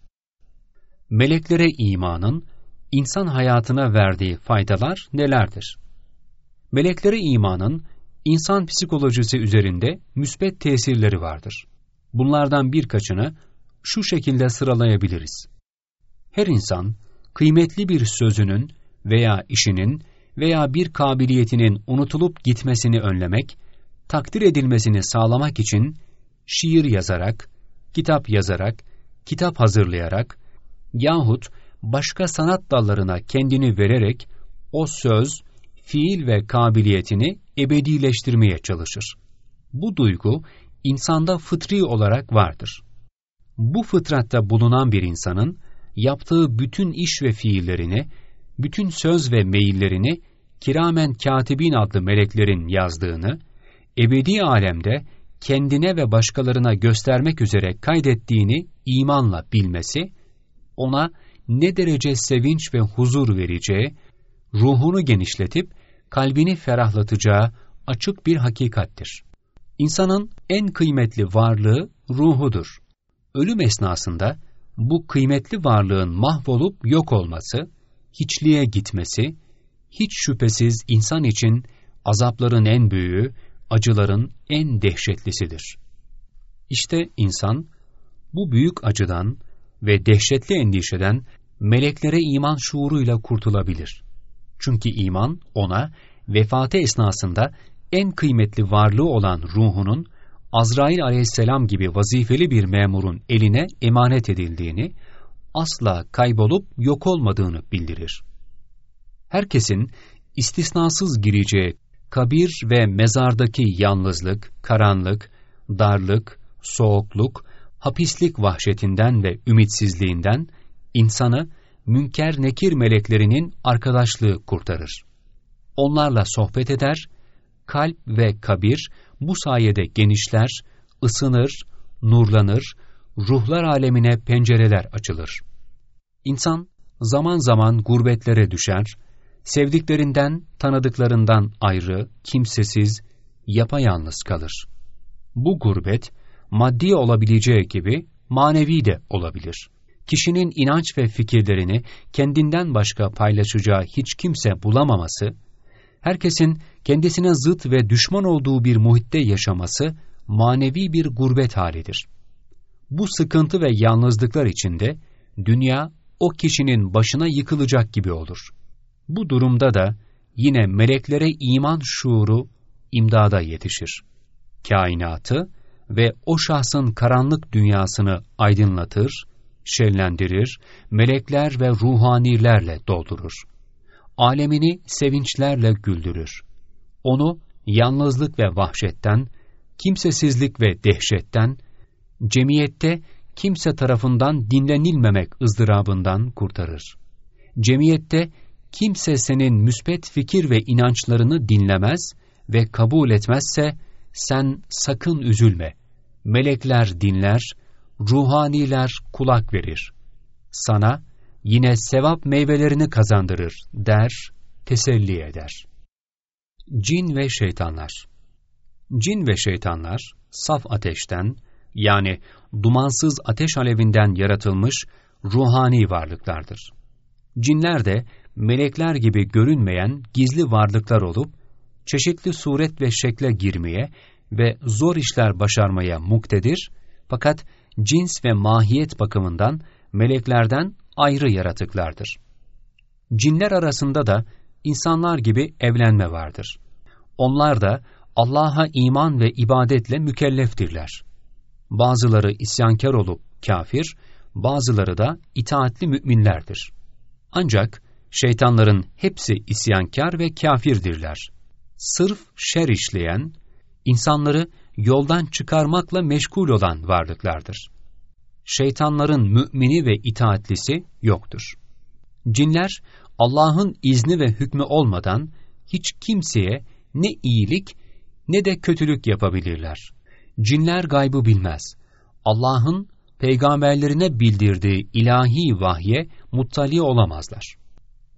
Meleklere imanın, insan hayatına verdiği faydalar nelerdir? Meleklere imanın, insan psikolojisi üzerinde müsbet tesirleri vardır. Bunlardan birkaçını şu şekilde sıralayabiliriz. Her insan, kıymetli bir sözünün veya işinin veya bir kabiliyetinin unutulup gitmesini önlemek, takdir edilmesini sağlamak için şiir yazarak, kitap yazarak, kitap hazırlayarak yahut başka sanat dallarına kendini vererek o söz, fiil ve kabiliyetini ebedileştirmeye çalışır. Bu duygu insanda fıtri olarak vardır. Bu fıtratta bulunan bir insanın yaptığı bütün iş ve fiillerini, bütün söz ve meyillerini kiramen katibin adlı meleklerin yazdığını, ebedi alemde kendine ve başkalarına göstermek üzere kaydettiğini imanla bilmesi, ona ne derece sevinç ve huzur vereceği, ruhunu genişletip kalbini ferahlatacağı açık bir hakikattir. İnsanın en kıymetli varlığı ruhudur. Ölüm esnasında bu kıymetli varlığın mahvolup yok olması, hiçliğe gitmesi, hiç şüphesiz insan için azapların en büyüğü, acıların en dehşetlisidir. İşte insan bu büyük acıdan ve dehşetli endişeden meleklere iman şuuruyla kurtulabilir. Çünkü iman ona vefatı esnasında en kıymetli varlığı olan ruhunun Azrail aleyhisselam gibi vazifeli bir memurun eline emanet edildiğini, asla kaybolup yok olmadığını bildirir. Herkesin istisnasız gireceği kabir ve mezardaki yalnızlık, karanlık, darlık, soğukluk, hapislik vahşetinden ve ümitsizliğinden insanı münker nekir meleklerinin arkadaşlığı kurtarır. Onlarla sohbet eder, kalp ve kabir bu sayede genişler, ısınır, nurlanır, ruhlar alemine pencereler açılır. İnsan zaman zaman gurbetlere düşer, sevdiklerinden, tanıdıklarından ayrı, kimsesiz, yapayalnız kalır. Bu gurbet, maddi olabileceği gibi manevi de olabilir. Kişinin inanç ve fikirlerini kendinden başka paylaşacağı hiç kimse bulamaması, herkesin kendisine zıt ve düşman olduğu bir muhitte yaşaması manevi bir gurbet halidir. Bu sıkıntı ve yalnızlıklar içinde dünya o kişinin başına yıkılacak gibi olur. Bu durumda da yine meleklere iman şuuru imdada yetişir. Kainatı ve o şahsın karanlık dünyasını aydınlatır, şenlendirir, melekler ve ruhanilerle doldurur. Alemini sevinçlerle güldürür. Onu yalnızlık ve vahşetten, kimsesizlik ve dehşetten, cemiyette kimse tarafından dinlenilmemek ızdırabından kurtarır. Cemiyette kimse senin müspet fikir ve inançlarını dinlemez ve kabul etmezse sen sakın üzülme. Melekler dinler, ruhaniler kulak verir. Sana yine sevap meyvelerini kazandırır der, teselli eder. Cin ve şeytanlar Cin ve şeytanlar saf ateşten yani dumansız ateş alevinden yaratılmış ruhani varlıklardır. Cinler de melekler gibi görünmeyen gizli varlıklar olup, çeşitli suret ve şekle girmeye ve zor işler başarmaya muktedir, fakat cins ve mahiyet bakımından meleklerden ayrı yaratıklardır. Cinler arasında da insanlar gibi evlenme vardır. Onlar da Allah'a iman ve ibadetle mükelleftirler. Bazıları isyankar olup kafir, bazıları da itaatli müminlerdir. Ancak şeytanların hepsi isyankar ve kafirdirler. Sırf şer işleyen, insanları yoldan çıkarmakla meşgul olan varlıklardır. Şeytanların mümini ve itaatlisi yoktur. Cinler, Allah'ın izni ve hükmü olmadan hiç kimseye ne iyilik ne de kötülük yapabilirler. Cinler gaybı bilmez. Allah'ın peygamberlerine bildirdiği ilahi vahye muttali olamazlar.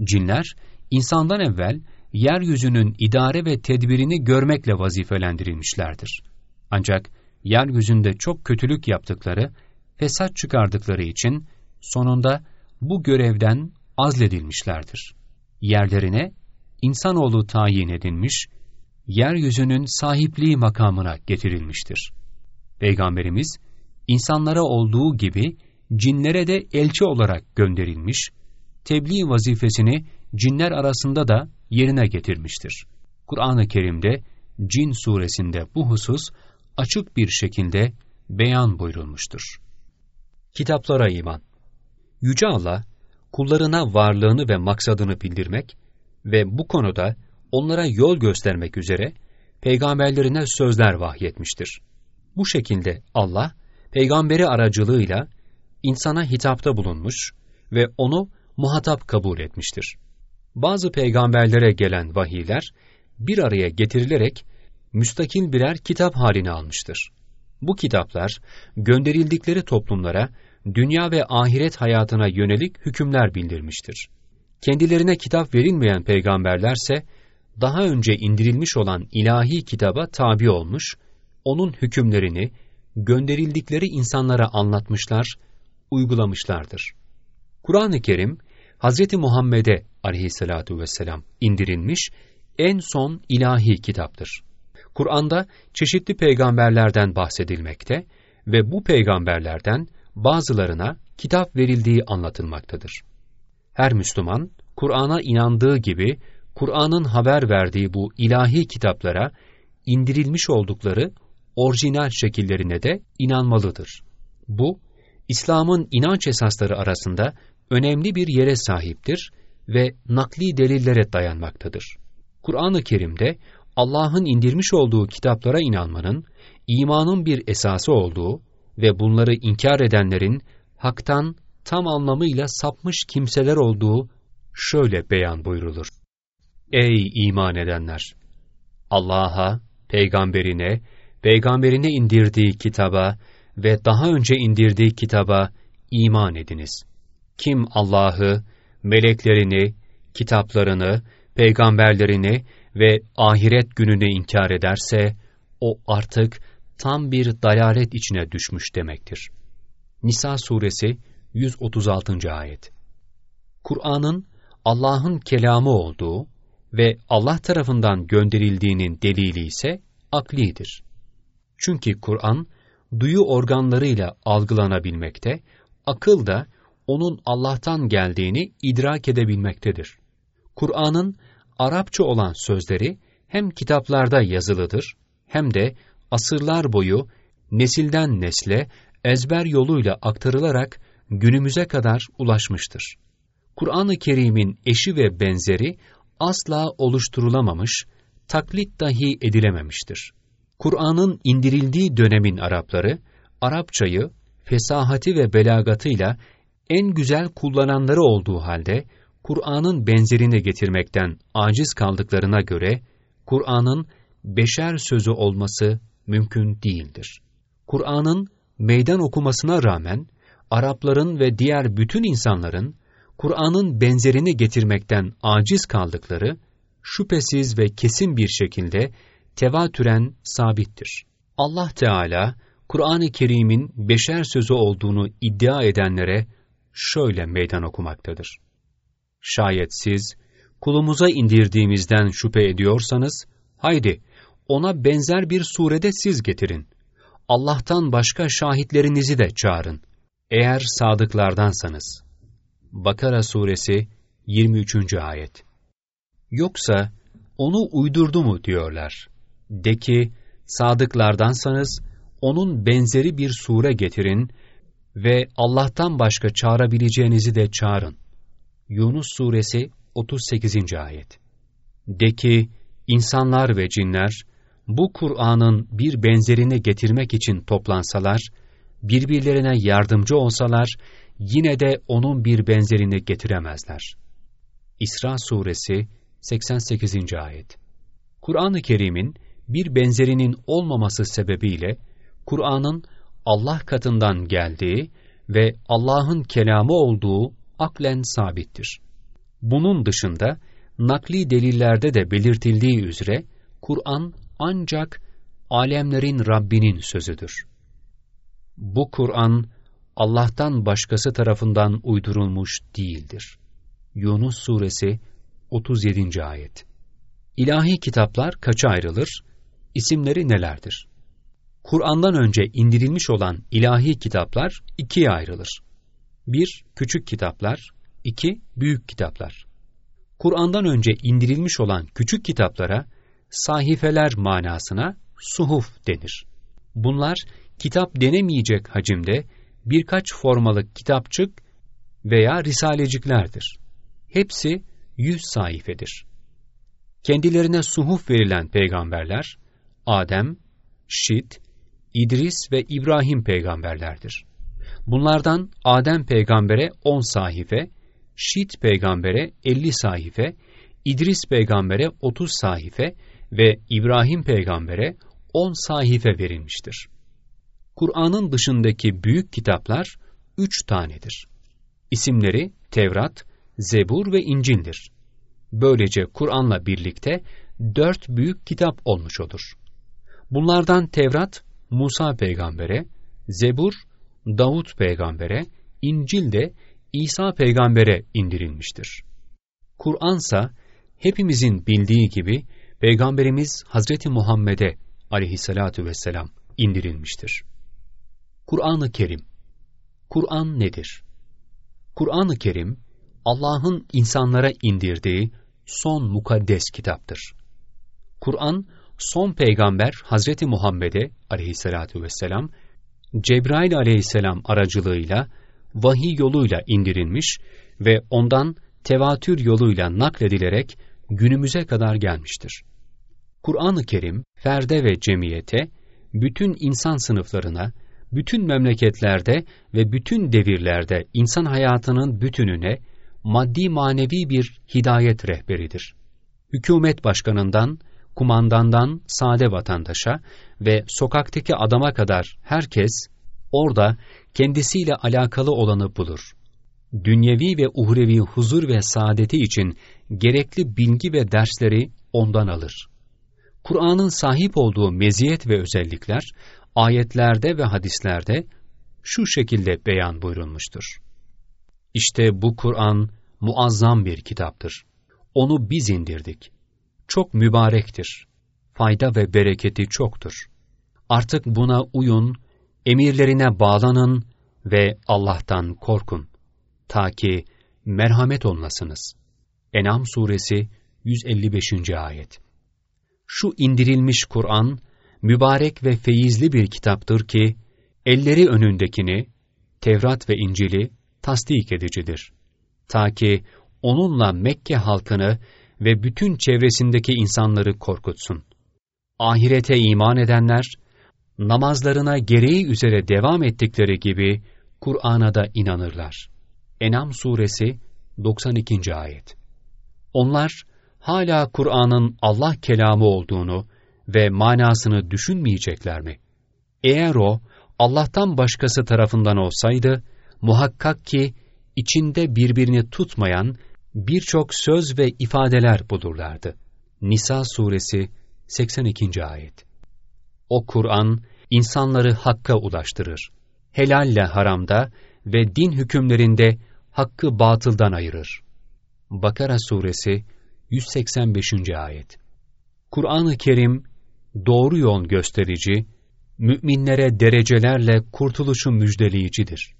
Cinler, insandan evvel yeryüzünün idare ve tedbirini görmekle vazifelendirilmişlerdir. Ancak yeryüzünde çok kötülük yaptıkları, fesat çıkardıkları için sonunda bu görevden azledilmişlerdir. Yerlerine insanoğlu tayin edilmiş, yeryüzünün sahipliği makamına getirilmiştir. Peygamberimiz, insanlara olduğu gibi cinlere de elçi olarak gönderilmiş, tebliğ vazifesini cinler arasında da yerine getirmiştir. Kur'an-ı Kerim'de Cin suresinde bu husus açık bir şekilde beyan buyurulmuştur. Kitaplara iman Yüce Allah, kullarına varlığını ve maksadını bildirmek ve bu konuda onlara yol göstermek üzere peygamberlerine sözler vahyetmiştir. Bu şekilde Allah, peygamberi aracılığıyla insana hitapta bulunmuş ve onu muhatap kabul etmiştir. Bazı peygamberlere gelen vahiyler bir araya getirilerek müstakil birer kitap halini almıştır. Bu kitaplar gönderildikleri toplumlara dünya ve ahiret hayatına yönelik hükümler bildirmiştir. Kendilerine kitap verilmeyen peygamberlerse daha önce indirilmiş olan ilahi kitaba tabi olmuş, onun hükümlerini gönderildikleri insanlara anlatmışlar, uygulamışlardır. Kur'an-ı Kerim, Hz. Muhammed'e aleyhissalatu vesselam indirilmiş en son ilahi kitaptır. Kur'an'da çeşitli peygamberlerden bahsedilmekte ve bu peygamberlerden bazılarına kitap verildiği anlatılmaktadır. Her Müslüman, Kur'an'a inandığı gibi, Kur'an'ın haber verdiği bu ilahi kitaplara indirilmiş oldukları orijinal şekillerine de inanmalıdır. Bu, İslam'ın inanç esasları arasında önemli bir yere sahiptir ve nakli delillere dayanmaktadır. Kur'an-ı Kerim'de Allah'ın indirmiş olduğu kitaplara inanmanın, imanın bir esası olduğu ve bunları inkar edenlerin haktan tam anlamıyla sapmış kimseler olduğu şöyle beyan buyrulur. Ey iman edenler! Allah'a, peygamberine, peygamberine indirdiği kitaba ve daha önce indirdiği kitaba iman ediniz. Kim Allah'ı, meleklerini, kitaplarını, peygamberlerini ve ahiret gününü inkar ederse, o artık tam bir dalalet içine düşmüş demektir. Nisa suresi 136. ayet Kur'an'ın Allah'ın kelamı olduğu ve Allah tarafından gönderildiğinin delili ise aklidir. Çünkü Kur'an, duyu organlarıyla algılanabilmekte, akıl da onun Allah'tan geldiğini idrak edebilmektedir. Kur'an'ın Arapça olan sözleri hem kitaplarda yazılıdır hem de asırlar boyu nesilden nesle ezber yoluyla aktarılarak günümüze kadar ulaşmıştır. Kur'an-ı Kerim'in eşi ve benzeri asla oluşturulamamış, taklit dahi edilememiştir. Kur'an'ın indirildiği dönemin Arapları, Arapçayı fesahati ve belagatıyla en güzel kullananları olduğu halde, Kur'an'ın benzerini getirmekten aciz kaldıklarına göre, Kur'an'ın beşer sözü olması mümkün değildir. Kur'an'ın meydan okumasına rağmen, Arapların ve diğer bütün insanların, Kur'an'ın benzerini getirmekten aciz kaldıkları, şüphesiz ve kesin bir şekilde tevatüren sabittir. Allah Teala, Kur'an-ı Kerim'in beşer sözü olduğunu iddia edenlere şöyle meydan okumaktadır. Şayet siz, kulumuza indirdiğimizden şüphe ediyorsanız, haydi ona benzer bir surede siz getirin. Allah'tan başka şahitlerinizi de çağırın. Eğer sadıklardansanız. Bakara suresi 23. ayet Yoksa onu uydurdu mu diyorlar. De ki, sadıklardansanız onun benzeri bir sure getirin ve Allah'tan başka çağırabileceğinizi de çağırın. Yunus suresi 38. ayet. De ki, insanlar ve cinler, bu Kur'an'ın bir benzerini getirmek için toplansalar, birbirlerine yardımcı olsalar, yine de onun bir benzerini getiremezler. İsra suresi 88. ayet. Kur'an-ı Kerim'in bir benzerinin olmaması sebebiyle Kur'an'ın Allah katından geldiği ve Allah'ın kelamı olduğu aklen sabittir. Bunun dışında nakli delillerde de belirtildiği üzere Kur'an ancak alemlerin Rabbinin sözüdür. Bu Kur'an Allah'tan başkası tarafından uydurulmuş değildir. Yunus Suresi 37. Ayet İlahi kitaplar kaça ayrılır? İsimleri nelerdir? Kur'an'dan önce indirilmiş olan ilahi kitaplar ikiye ayrılır. Bir, küçük kitaplar, iki, büyük kitaplar. Kur'an'dan önce indirilmiş olan küçük kitaplara sahifeler manasına suhuf denir. Bunlar kitap denemeyecek hacimde birkaç formalık kitapçık veya risaleciklerdir. Hepsi yüz sayfedir. Kendilerine suhuf verilen peygamberler, Adem, Şit, İdris ve İbrahim peygamberlerdir. Bunlardan Adem peygambere on sahife, Şit peygambere elli sahife, İdris peygambere otuz sahife ve İbrahim peygambere on sahife verilmiştir. Kur'an'ın dışındaki büyük kitaplar üç tanedir. İsimleri Tevrat, Zebur ve İncil'dir. Böylece Kur'an'la birlikte dört büyük kitap olmuş olur. Bunlardan Tevrat, Musa peygambere, Zebur, Davut peygambere, İncil de İsa peygambere indirilmiştir. Kur'ansa hepimizin bildiği gibi Peygamberimiz Hazreti Muhammed'e aleyhissalatu vesselam indirilmiştir. Kur'an-ı Kerim Kur'an nedir? Kur'an-ı Kerim, Allah'ın insanlara indirdiği son mukaddes kitaptır. Kur'an, son peygamber Hazreti Muhammed'e aleyhissalatu vesselam, Cebrail aleyhisselam aracılığıyla, vahiy yoluyla indirilmiş ve ondan tevatür yoluyla nakledilerek günümüze kadar gelmiştir. Kur'an-ı Kerim, ferde ve cemiyete, bütün insan sınıflarına, bütün memleketlerde ve bütün devirlerde insan hayatının bütününe maddi manevi bir hidayet rehberidir. Hükümet başkanından, kumandandan sade vatandaşa ve sokaktaki adama kadar herkes orada kendisiyle alakalı olanı bulur. Dünyevi ve uhrevi huzur ve saadeti için gerekli bilgi ve dersleri ondan alır. Kur'an'ın sahip olduğu meziyet ve özellikler ayetlerde ve hadislerde şu şekilde beyan buyurulmuştur. İşte bu Kur'an muazzam bir kitaptır. Onu biz indirdik. Çok mübarektir. Fayda ve bereketi çoktur. Artık buna uyun, emirlerine bağlanın ve Allah'tan korkun. Ta ki merhamet olmasınız. En'am suresi 155. ayet. Şu indirilmiş Kur'an, mübarek ve feyizli bir kitaptır ki, elleri önündekini, Tevrat ve İncil'i tasdik edicidir. Ta ki onunla Mekke halkını ve bütün çevresindeki insanları korkutsun. Ahirete iman edenler, namazlarına gereği üzere devam ettikleri gibi Kur'an'a da inanırlar. Enam suresi 92. ayet. Onlar hala Kur'an'ın Allah kelamı olduğunu ve manasını düşünmeyecekler mi? Eğer o Allah'tan başkası tarafından olsaydı, muhakkak ki içinde birbirini tutmayan birçok söz ve ifadeler bulurlardı. Nisa suresi 82. ayet. O Kur'an insanları hakka ulaştırır. Helalle haramda ve din hükümlerinde hakkı batıldan ayırır. Bakara suresi 185. ayet. Kur'an-ı Kerim doğru yol gösterici, müminlere derecelerle kurtuluşu müjdeleyicidir.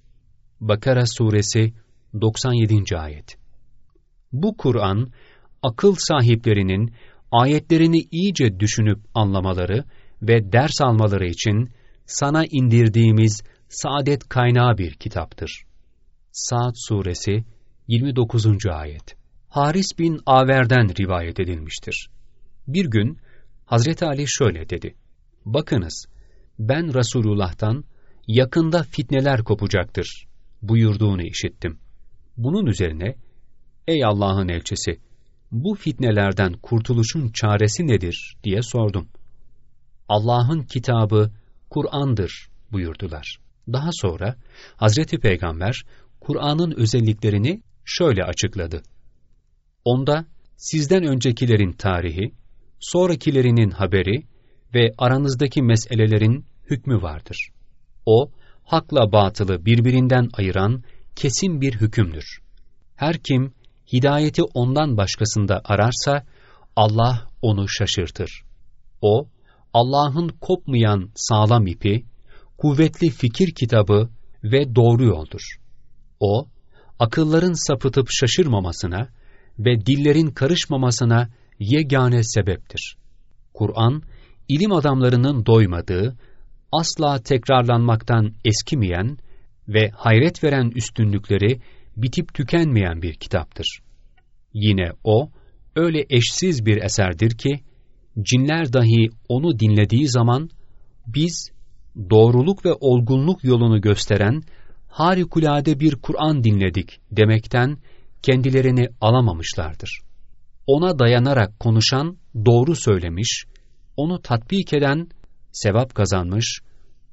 Bakara suresi 97. ayet. Bu Kur'an, akıl sahiplerinin ayetlerini iyice düşünüp anlamaları ve ders almaları için sana indirdiğimiz saadet kaynağı bir kitaptır. Saat suresi 29. ayet. Haris bin Aver'den rivayet edilmiştir. Bir gün Hazreti Ali şöyle dedi. Bakınız, ben Resulullah'tan yakında fitneler kopacaktır buyurduğunu işittim. Bunun üzerine, ey Allah'ın elçisi, bu fitnelerden kurtuluşun çaresi nedir diye sordum. Allah'ın kitabı Kur'an'dır buyurdular. Daha sonra Hazreti Peygamber Kur'an'ın özelliklerini şöyle açıkladı. Onda sizden öncekilerin tarihi, sonrakilerinin haberi ve aranızdaki meselelerin hükmü vardır. O, hakla batılı birbirinden ayıran kesin bir hükümdür. Her kim hidayeti ondan başkasında ararsa, Allah onu şaşırtır. O, Allah'ın kopmayan sağlam ipi, kuvvetli fikir kitabı ve doğru yoldur. O, akılların sapıtıp şaşırmamasına ve dillerin karışmamasına yegane sebeptir. Kur'an, ilim adamlarının doymadığı, asla tekrarlanmaktan eskimeyen ve hayret veren üstünlükleri bitip tükenmeyen bir kitaptır. Yine o, öyle eşsiz bir eserdir ki, cinler dahi onu dinlediği zaman, biz doğruluk ve olgunluk yolunu gösteren harikulade bir Kur'an dinledik demekten kendilerini alamamışlardır. Ona dayanarak konuşan doğru söylemiş, onu tatbik eden sevap kazanmış,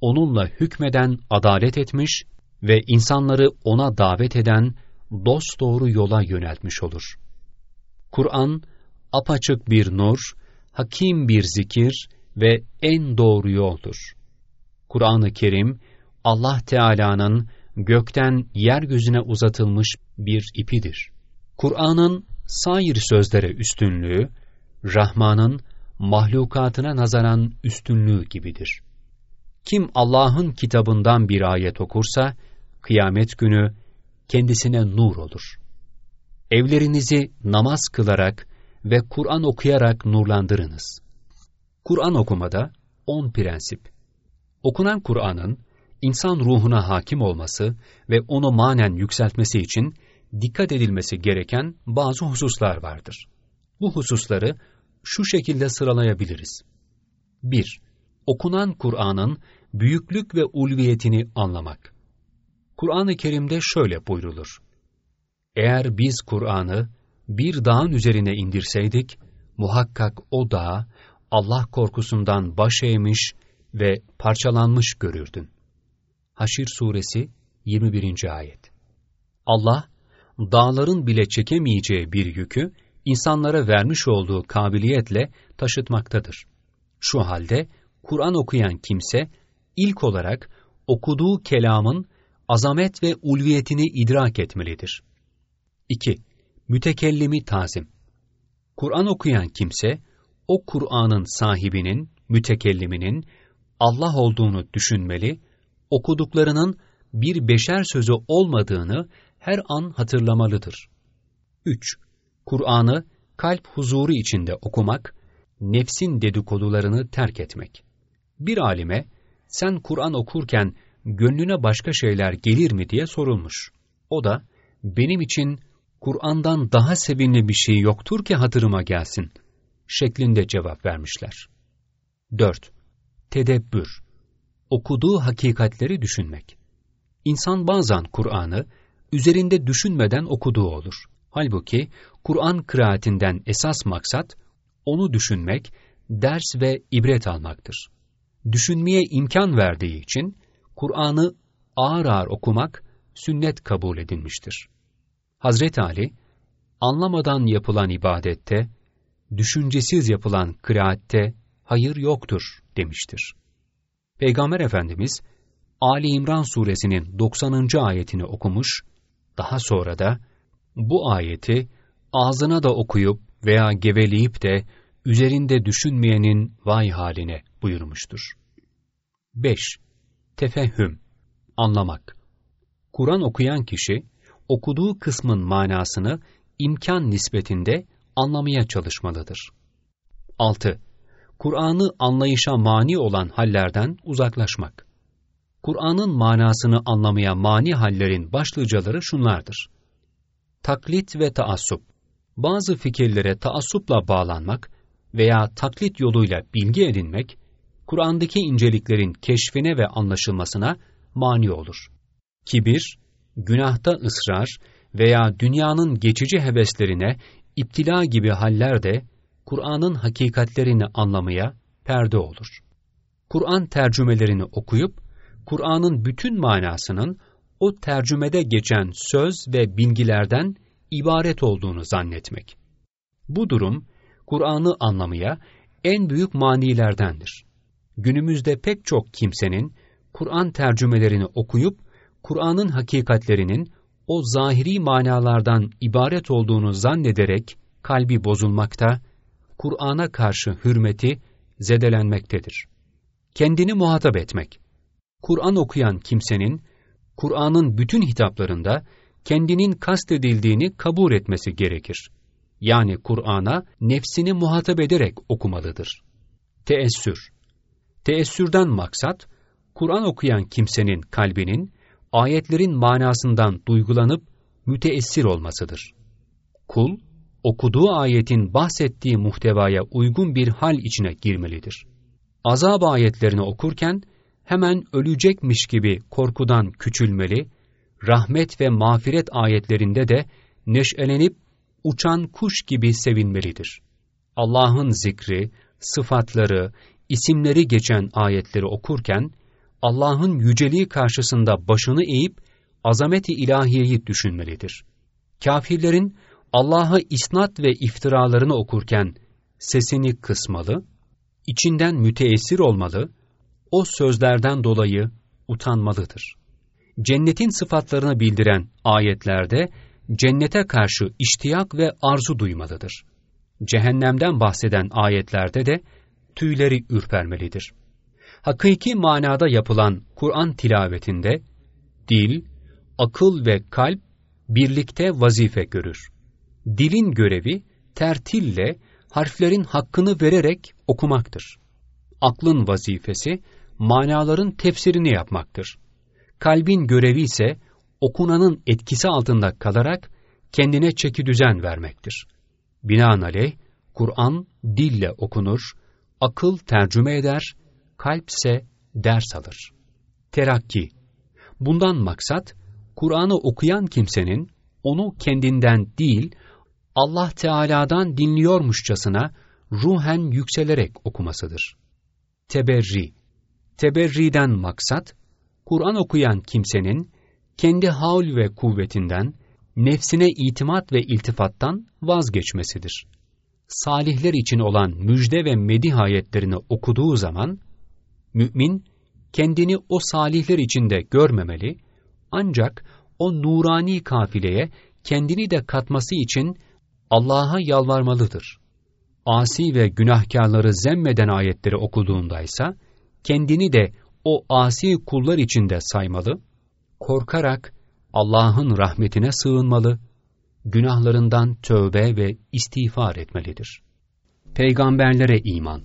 onunla hükmeden adalet etmiş ve insanları ona davet eden dosdoğru yola yöneltmiş olur. Kur'an, apaçık bir nur, hakim bir zikir ve en doğru yoldur. Kur'an-ı Kerim, Allah Teala'nın gökten yeryüzüne uzatılmış bir ipidir. Kur'an'ın sair sözlere üstünlüğü, Rahman'ın mahlukatına nazaran üstünlüğü gibidir. Kim Allah'ın kitabından bir ayet okursa, kıyamet günü kendisine nur olur. Evlerinizi namaz kılarak ve Kur'an okuyarak nurlandırınız. Kur'an okumada on prensip. Okunan Kur'an'ın insan ruhuna hakim olması ve onu manen yükseltmesi için dikkat edilmesi gereken bazı hususlar vardır. Bu hususları şu şekilde sıralayabiliriz. 1. Okunan Kur'an'ın büyüklük ve ulviyetini anlamak. Kur'an-ı Kerim'de şöyle buyrulur. Eğer biz Kur'an'ı bir dağın üzerine indirseydik, muhakkak o dağ Allah korkusundan baş eğmiş ve parçalanmış görürdün. Haşir Suresi 21. Ayet Allah, dağların bile çekemeyeceği bir yükü, insanlara vermiş olduğu kabiliyetle taşıtmaktadır. Şu halde, Kur'an okuyan kimse, ilk olarak okuduğu kelamın azamet ve ulviyetini idrak etmelidir. 2. Mütekellimi tazim Kur'an okuyan kimse, o Kur'an'ın sahibinin, mütekelliminin Allah olduğunu düşünmeli okuduklarının bir beşer sözü olmadığını her an hatırlamalıdır. 3. Kur'an'ı kalp huzuru içinde okumak, nefsin dedikodularını terk etmek. Bir alime, sen Kur'an okurken gönlüne başka şeyler gelir mi diye sorulmuş. O da, benim için Kur'an'dan daha sevinli bir şey yoktur ki hatırıma gelsin, şeklinde cevap vermişler. 4. Tedebbür okuduğu hakikatleri düşünmek. İnsan bazen Kur'an'ı üzerinde düşünmeden okuduğu olur. Halbuki Kur'an kıraatinden esas maksat onu düşünmek, ders ve ibret almaktır. Düşünmeye imkan verdiği için Kur'an'ı ağır ağır okumak sünnet kabul edilmiştir. Hazret Ali, anlamadan yapılan ibadette, düşüncesiz yapılan kıraatte hayır yoktur demiştir. Peygamber Efendimiz Ali İmran suresinin 90. ayetini okumuş, daha sonra da bu ayeti ağzına da okuyup veya geveleyip de üzerinde düşünmeyenin vay haline buyurmuştur. 5. Tefehüm Anlamak Kur'an okuyan kişi, okuduğu kısmın manasını imkan nispetinde anlamaya çalışmalıdır. 6. Kur'an'ı anlayışa mani olan hallerden uzaklaşmak. Kur'an'ın manasını anlamaya mani hallerin başlıcaları şunlardır. Taklit ve taassup. Bazı fikirlere taassupla bağlanmak veya taklit yoluyla bilgi edinmek, Kur'an'daki inceliklerin keşfine ve anlaşılmasına mani olur. Kibir, günahta ısrar veya dünyanın geçici heveslerine iptila gibi haller de Kur'an'ın hakikatlerini anlamaya perde olur. Kur'an tercümelerini okuyup, Kur'an'ın bütün manasının o tercümede geçen söz ve bilgilerden ibaret olduğunu zannetmek. Bu durum, Kur'an'ı anlamaya en büyük manilerdendir. Günümüzde pek çok kimsenin Kur'an tercümelerini okuyup, Kur'an'ın hakikatlerinin o zahiri manalardan ibaret olduğunu zannederek kalbi bozulmakta Kur'an'a karşı hürmeti zedelenmektedir. Kendini muhatap etmek. Kur'an okuyan kimsenin, Kur'an'ın bütün hitaplarında kendinin kastedildiğini kabul etmesi gerekir. Yani Kur'an'a nefsini muhatap ederek okumalıdır. Teessür Teessürden maksat, Kur'an okuyan kimsenin kalbinin, ayetlerin manasından duygulanıp müteessir olmasıdır. Kul, okuduğu ayetin bahsettiği muhtevaya uygun bir hal içine girmelidir. Azab ayetlerini okurken, hemen ölecekmiş gibi korkudan küçülmeli, rahmet ve mağfiret ayetlerinde de neşelenip uçan kuş gibi sevinmelidir. Allah'ın zikri, sıfatları, isimleri geçen ayetleri okurken, Allah'ın yüceliği karşısında başını eğip azameti ilahiyeyi düşünmelidir. Kafirlerin Allah'a isnat ve iftiralarını okurken sesini kısmalı, içinden müteessir olmalı, o sözlerden dolayı utanmalıdır. Cennetin sıfatlarını bildiren ayetlerde cennete karşı iştiyak ve arzu duymalıdır. Cehennemden bahseden ayetlerde de tüyleri ürpermelidir. Hakiki manada yapılan Kur'an tilavetinde dil, akıl ve kalp birlikte vazife görür. Dilin görevi tertille harflerin hakkını vererek okumaktır. Aklın vazifesi manaların tefsirini yapmaktır. Kalbin görevi ise okunanın etkisi altında kalarak kendine çeki düzen vermektir. Binaenaleyh Kur'an dille okunur, akıl tercüme eder, kalp ise ders alır. Terakki Bundan maksat, Kur'an'ı okuyan kimsenin onu kendinden değil, Allah Teala'dan dinliyormuşçasına ruhen yükselerek okumasıdır. Teberri Teberriden maksat, Kur'an okuyan kimsenin kendi havl ve kuvvetinden, nefsine itimat ve iltifattan vazgeçmesidir. Salihler için olan müjde ve medih ayetlerini okuduğu zaman, mümin kendini o salihler içinde görmemeli, ancak o nurani kafileye kendini de katması için Allah'a yalvarmalıdır. Asi ve günahkarları zemmeden ayetleri okuduğundaysa, kendini de o asi kullar içinde saymalı, korkarak Allah'ın rahmetine sığınmalı, günahlarından tövbe ve istiğfar etmelidir. Peygamberlere iman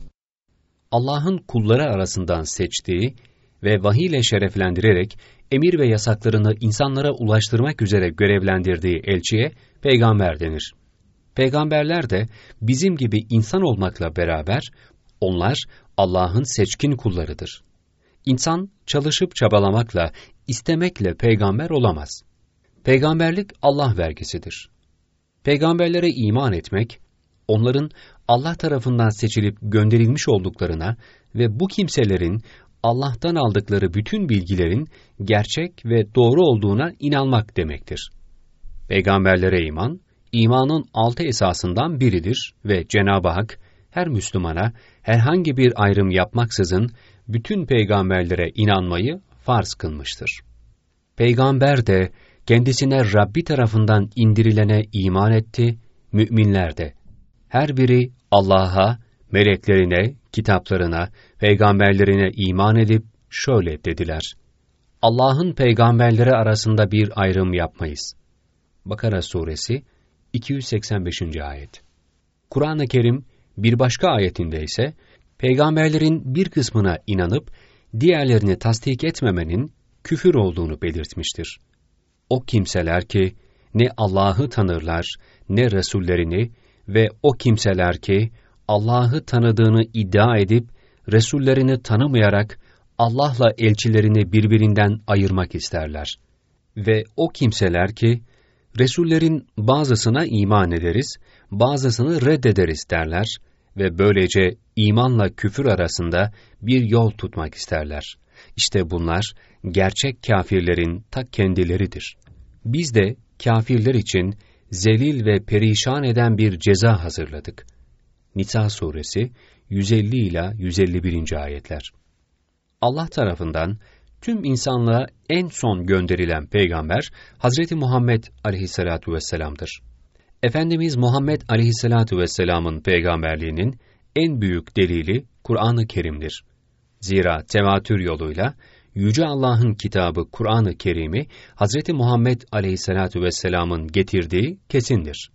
Allah'ın kulları arasından seçtiği ve vahiy ile şereflendirerek emir ve yasaklarını insanlara ulaştırmak üzere görevlendirdiği elçiye peygamber denir. Peygamberler de bizim gibi insan olmakla beraber onlar Allah'ın seçkin kullarıdır. İnsan çalışıp çabalamakla, istemekle peygamber olamaz. Peygamberlik Allah vergisidir. Peygamberlere iman etmek, onların Allah tarafından seçilip gönderilmiş olduklarına ve bu kimselerin Allah'tan aldıkları bütün bilgilerin gerçek ve doğru olduğuna inanmak demektir. Peygamberlere iman, imanın altı esasından biridir ve Cenab-ı Hak her Müslümana herhangi bir ayrım yapmaksızın bütün peygamberlere inanmayı farz kılmıştır. Peygamber de kendisine Rabbi tarafından indirilene iman etti, müminler de. Her biri Allah'a, meleklerine, kitaplarına, peygamberlerine iman edip şöyle dediler. Allah'ın peygamberleri arasında bir ayrım yapmayız. Bakara suresi 285. ayet. Kur'an-ı Kerim bir başka ayetinde ise peygamberlerin bir kısmına inanıp diğerlerini tasdik etmemenin küfür olduğunu belirtmiştir. O kimseler ki ne Allah'ı tanırlar ne Resullerini ve o kimseler ki Allah'ı tanıdığını iddia edip Resullerini tanımayarak Allah'la elçilerini birbirinden ayırmak isterler. Ve o kimseler ki Resullerin bazısına iman ederiz, bazısını reddederiz derler ve böylece imanla küfür arasında bir yol tutmak isterler. İşte bunlar gerçek kafirlerin ta kendileridir. Biz de kafirler için zelil ve perişan eden bir ceza hazırladık. Nisa suresi 150 ila 151. ayetler. Allah tarafından tüm insanlığa en son gönderilen peygamber Hazreti Muhammed aleyhissalatu vesselam'dır. Efendimiz Muhammed Aleyhisselatu Vesselam'ın peygamberliğinin en büyük delili Kur'an-ı Kerim'dir. Zira tevatür yoluyla Yüce Allah'ın kitabı Kur'an-ı Kerim'i Hz. Muhammed Aleyhisselatu Vesselam'ın getirdiği kesindir.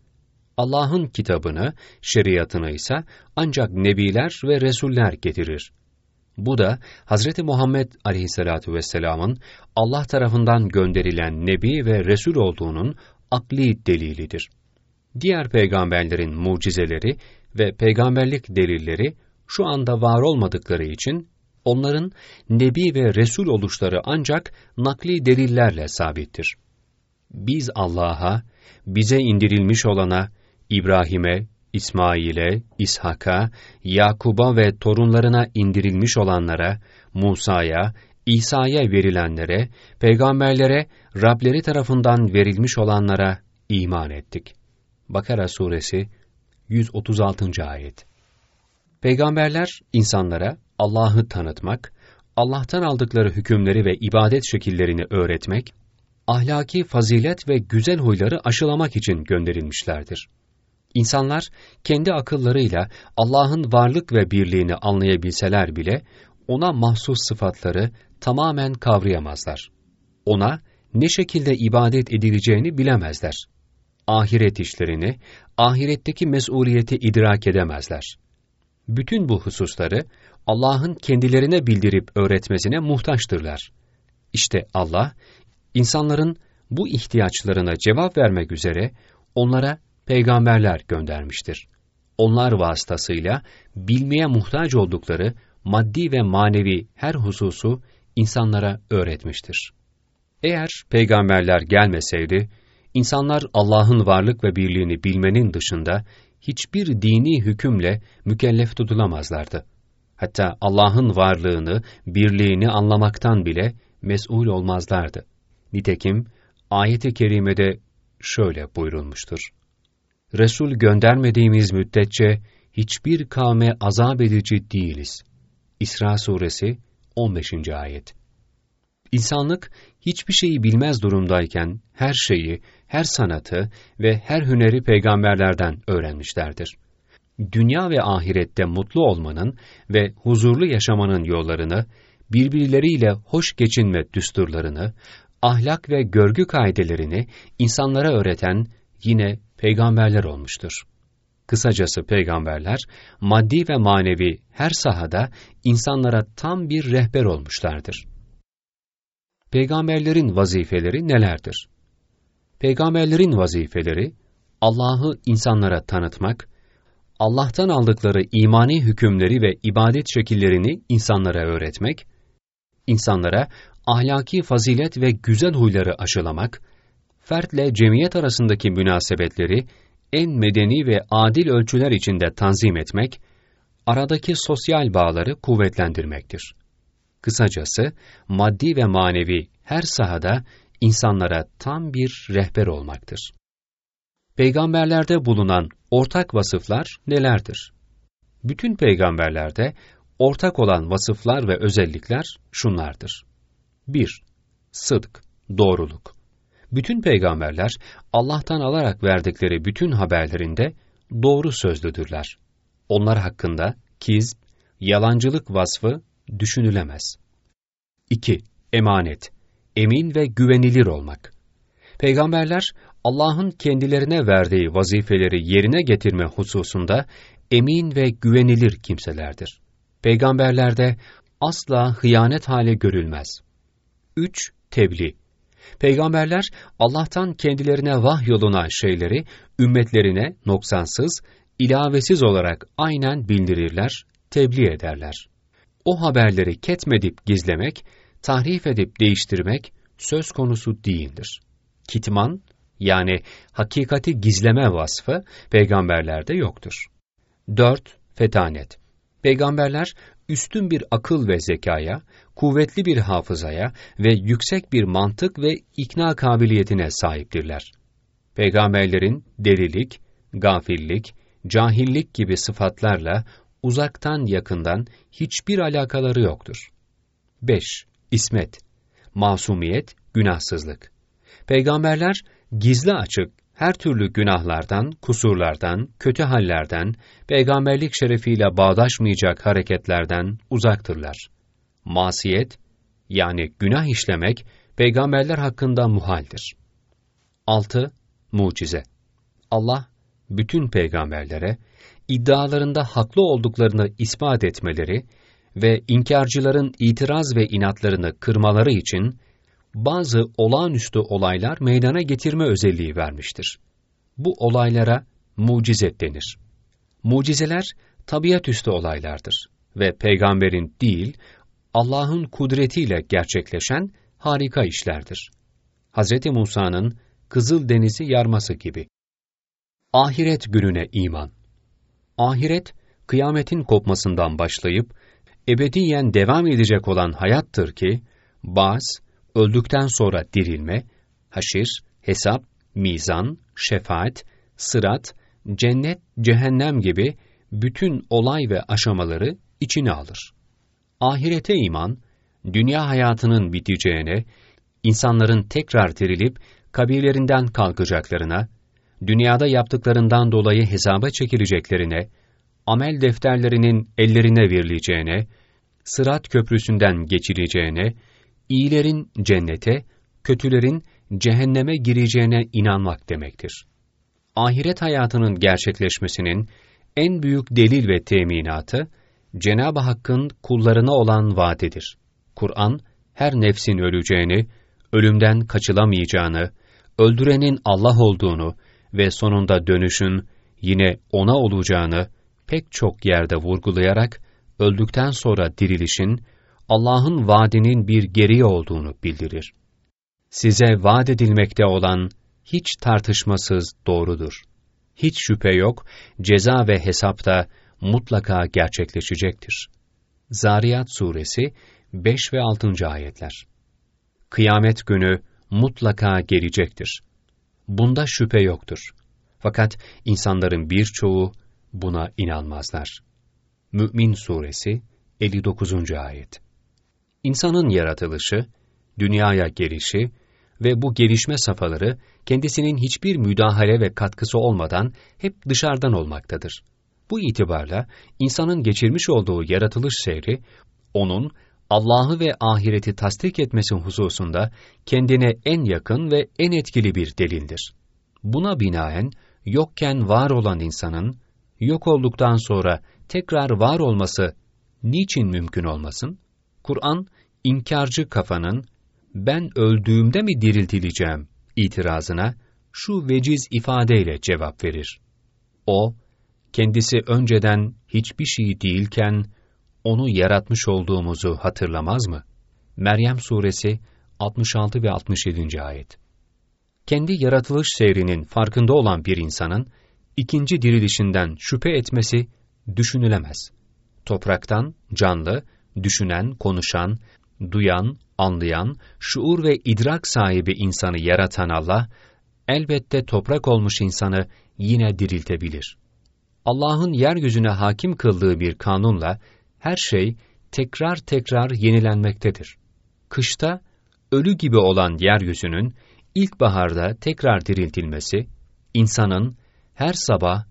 Allah'ın kitabını, şeriatını ise ancak nebiler ve resuller getirir. Bu da Hz. Muhammed Aleyhisselatu Vesselam'ın Allah tarafından gönderilen nebi ve resul olduğunun akli delilidir. Diğer peygamberlerin mucizeleri ve peygamberlik delilleri şu anda var olmadıkları için onların nebi ve resul oluşları ancak nakli delillerle sabittir. Biz Allah'a, bize indirilmiş olana, İbrahim'e, İsmail'e, İshak'a, Yakub'a ve torunlarına indirilmiş olanlara, Musa'ya, İsa'ya verilenlere, peygamberlere, Rableri tarafından verilmiş olanlara iman ettik. Bakara suresi 136. ayet. Peygamberler insanlara Allah'ı tanıtmak, Allah'tan aldıkları hükümleri ve ibadet şekillerini öğretmek, ahlaki fazilet ve güzel huyları aşılamak için gönderilmişlerdir. İnsanlar kendi akıllarıyla Allah'ın varlık ve birliğini anlayabilseler bile ona mahsus sıfatları tamamen kavrayamazlar. Ona ne şekilde ibadet edileceğini bilemezler. Ahiret işlerini, ahiretteki mesuliyeti idrak edemezler. Bütün bu hususları Allah'ın kendilerine bildirip öğretmesine muhtaçtırlar. İşte Allah, insanların bu ihtiyaçlarına cevap vermek üzere onlara peygamberler göndermiştir. Onlar vasıtasıyla bilmeye muhtaç oldukları maddi ve manevi her hususu insanlara öğretmiştir. Eğer peygamberler gelmeseydi, insanlar Allah'ın varlık ve birliğini bilmenin dışında hiçbir dini hükümle mükellef tutulamazlardı. Hatta Allah'ın varlığını, birliğini anlamaktan bile mesul olmazlardı. Nitekim ayet-i kerimede şöyle buyurulmuştur. Resul göndermediğimiz müddetçe hiçbir kavme azap edici değiliz. İsra suresi 15. ayet. İnsanlık hiçbir şeyi bilmez durumdayken her şeyi, her sanatı ve her hüneri peygamberlerden öğrenmişlerdir. Dünya ve ahirette mutlu olmanın ve huzurlu yaşamanın yollarını, birbirleriyle hoş geçinme düsturlarını, ahlak ve görgü kaidelerini insanlara öğreten yine peygamberler olmuştur. Kısacası peygamberler, maddi ve manevi her sahada insanlara tam bir rehber olmuşlardır. Peygamberlerin vazifeleri nelerdir? Peygamberlerin vazifeleri, Allah'ı insanlara tanıtmak, Allah'tan aldıkları imani hükümleri ve ibadet şekillerini insanlara öğretmek, insanlara ahlaki fazilet ve güzel huyları aşılamak, fertle cemiyet arasındaki münasebetleri en medeni ve adil ölçüler içinde tanzim etmek, aradaki sosyal bağları kuvvetlendirmektir. Kısacası maddi ve manevi her sahada insanlara tam bir rehber olmaktır. Peygamberlerde bulunan ortak vasıflar nelerdir? Bütün peygamberlerde ortak olan vasıflar ve özellikler şunlardır. 1. Sıdk, doğruluk. Bütün peygamberler Allah'tan alarak verdikleri bütün haberlerinde doğru sözlüdürler. Onlar hakkında kiz, yalancılık vasfı düşünülemez. 2. Emanet, emin ve güvenilir olmak. Peygamberler Allah'ın kendilerine verdiği vazifeleri yerine getirme hususunda emin ve güvenilir kimselerdir. Peygamberlerde asla hıyanet hale görülmez. 3. Tebliğ Peygamberler Allah'tan kendilerine vahyolunan şeyleri ümmetlerine noksansız, ilavesiz olarak aynen bildirirler, tebliğ ederler. O haberleri ketmedip gizlemek, tahrif edip değiştirmek söz konusu değildir. Kitman, yani hakikati gizleme vasfı peygamberlerde yoktur. 4. Fetanet Peygamberler üstün bir akıl ve zekaya, kuvvetli bir hafızaya ve yüksek bir mantık ve ikna kabiliyetine sahiptirler. Peygamberlerin delilik, gafillik, cahillik gibi sıfatlarla uzaktan yakından hiçbir alakaları yoktur. 5. İsmet, masumiyet, günahsızlık. Peygamberler gizli açık her türlü günahlardan, kusurlardan, kötü hallerden, peygamberlik şerefiyle bağdaşmayacak hareketlerden uzaktırlar. Masiyet, yani günah işlemek, peygamberler hakkında muhaldir. 6. Mucize Allah, bütün peygamberlere, iddialarında haklı olduklarını ispat etmeleri ve inkarcıların itiraz ve inatlarını kırmaları için bazı olağanüstü olaylar meydana getirme özelliği vermiştir. Bu olaylara mucize denir. Mucizeler tabiatüstü olaylardır ve peygamberin değil, Allah'ın kudretiyle gerçekleşen harika işlerdir. Hz. Musa'nın Kızıl Denizi yarması gibi. Ahiret gününe iman. Ahiret, kıyametin kopmasından başlayıp, ebediyen devam edecek olan hayattır ki, baz, öldükten sonra dirilme, haşir, hesap, mizan, şefaat, sırat, cennet, cehennem gibi bütün olay ve aşamaları içine alır. Ahirete iman, dünya hayatının biteceğine, insanların tekrar dirilip kabirlerinden kalkacaklarına, dünyada yaptıklarından dolayı hesaba çekileceklerine, amel defterlerinin ellerine verileceğine, sırat köprüsünden geçileceğine, iyilerin cennete, kötülerin cehenneme gireceğine inanmak demektir. Ahiret hayatının gerçekleşmesinin en büyük delil ve teminatı, Cenab-ı Hakk'ın kullarına olan vaadedir. Kur'an, her nefsin öleceğini, ölümden kaçılamayacağını, öldürenin Allah olduğunu ve sonunda dönüşün yine O'na olacağını pek çok yerde vurgulayarak, öldükten sonra dirilişin, Allah'ın vaadinin bir geriye olduğunu bildirir. Size vaat edilmekte olan hiç tartışmasız doğrudur. Hiç şüphe yok, ceza ve hesapta mutlaka gerçekleşecektir. Zariyat Suresi 5 ve 6. ayetler. Kıyamet günü mutlaka gelecektir. Bunda şüphe yoktur. Fakat insanların birçoğu buna inanmazlar. Mü'min Suresi 59. ayet. İnsanın yaratılışı, dünyaya gelişi ve bu gelişme safhaları kendisinin hiçbir müdahale ve katkısı olmadan hep dışarıdan olmaktadır. Bu itibarla insanın geçirmiş olduğu yaratılış seyri, onun Allah'ı ve ahireti tasdik etmesi hususunda kendine en yakın ve en etkili bir delildir. Buna binaen yokken var olan insanın yok olduktan sonra tekrar var olması niçin mümkün olmasın? Kur'an, inkarcı kafanın ben öldüğümde mi diriltileceğim itirazına şu veciz ifadeyle cevap verir. O, kendisi önceden hiçbir şey değilken, onu yaratmış olduğumuzu hatırlamaz mı? Meryem Suresi 66 ve 67. ayet. Kendi yaratılış seyrinin farkında olan bir insanın, ikinci dirilişinden şüphe etmesi düşünülemez. Topraktan, canlı, düşünen, konuşan, duyan, anlayan, şuur ve idrak sahibi insanı yaratan Allah, elbette toprak olmuş insanı yine diriltebilir. Allah'ın yeryüzüne hakim kıldığı bir kanunla her şey tekrar tekrar yenilenmektedir. Kışta ölü gibi olan yeryüzünün ilkbaharda tekrar diriltilmesi, insanın her sabah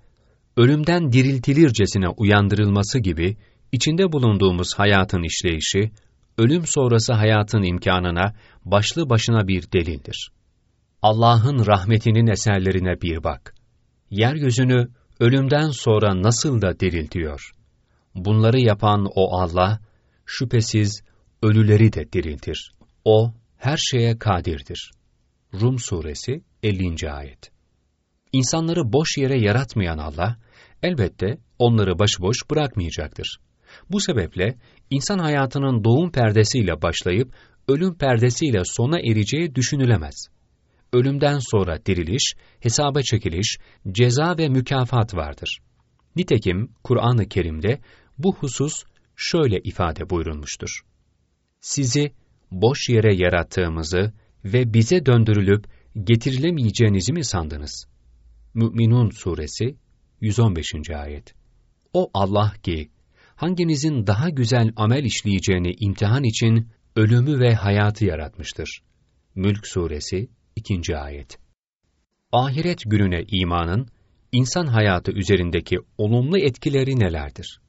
ölümden diriltilircesine uyandırılması gibi içinde bulunduğumuz hayatın işleyişi, ölüm sonrası hayatın imkanına başlı başına bir delildir. Allah'ın rahmetinin eserlerine bir bak. Yeryüzünü ölümden sonra nasıl da diriltiyor. Bunları yapan o Allah, şüphesiz ölüleri de diriltir. O, her şeye kadirdir. Rum Suresi 50. Ayet İnsanları boş yere yaratmayan Allah, elbette onları başıboş bırakmayacaktır. Bu sebeple insan hayatının doğum perdesiyle başlayıp ölüm perdesiyle sona ereceği düşünülemez. Ölümden sonra diriliş, hesaba çekiliş, ceza ve mükafat vardır. Nitekim Kur'an-ı Kerim'de bu husus şöyle ifade buyurulmuştur. Sizi boş yere yarattığımızı ve bize döndürülüp getirilemeyeceğinizi mi sandınız? Mü'minun Suresi 115. Ayet O Allah ki, hanginizin daha güzel amel işleyeceğini imtihan için ölümü ve hayatı yaratmıştır. Mülk Suresi 2. Ayet Ahiret gününe imanın, insan hayatı üzerindeki olumlu etkileri nelerdir?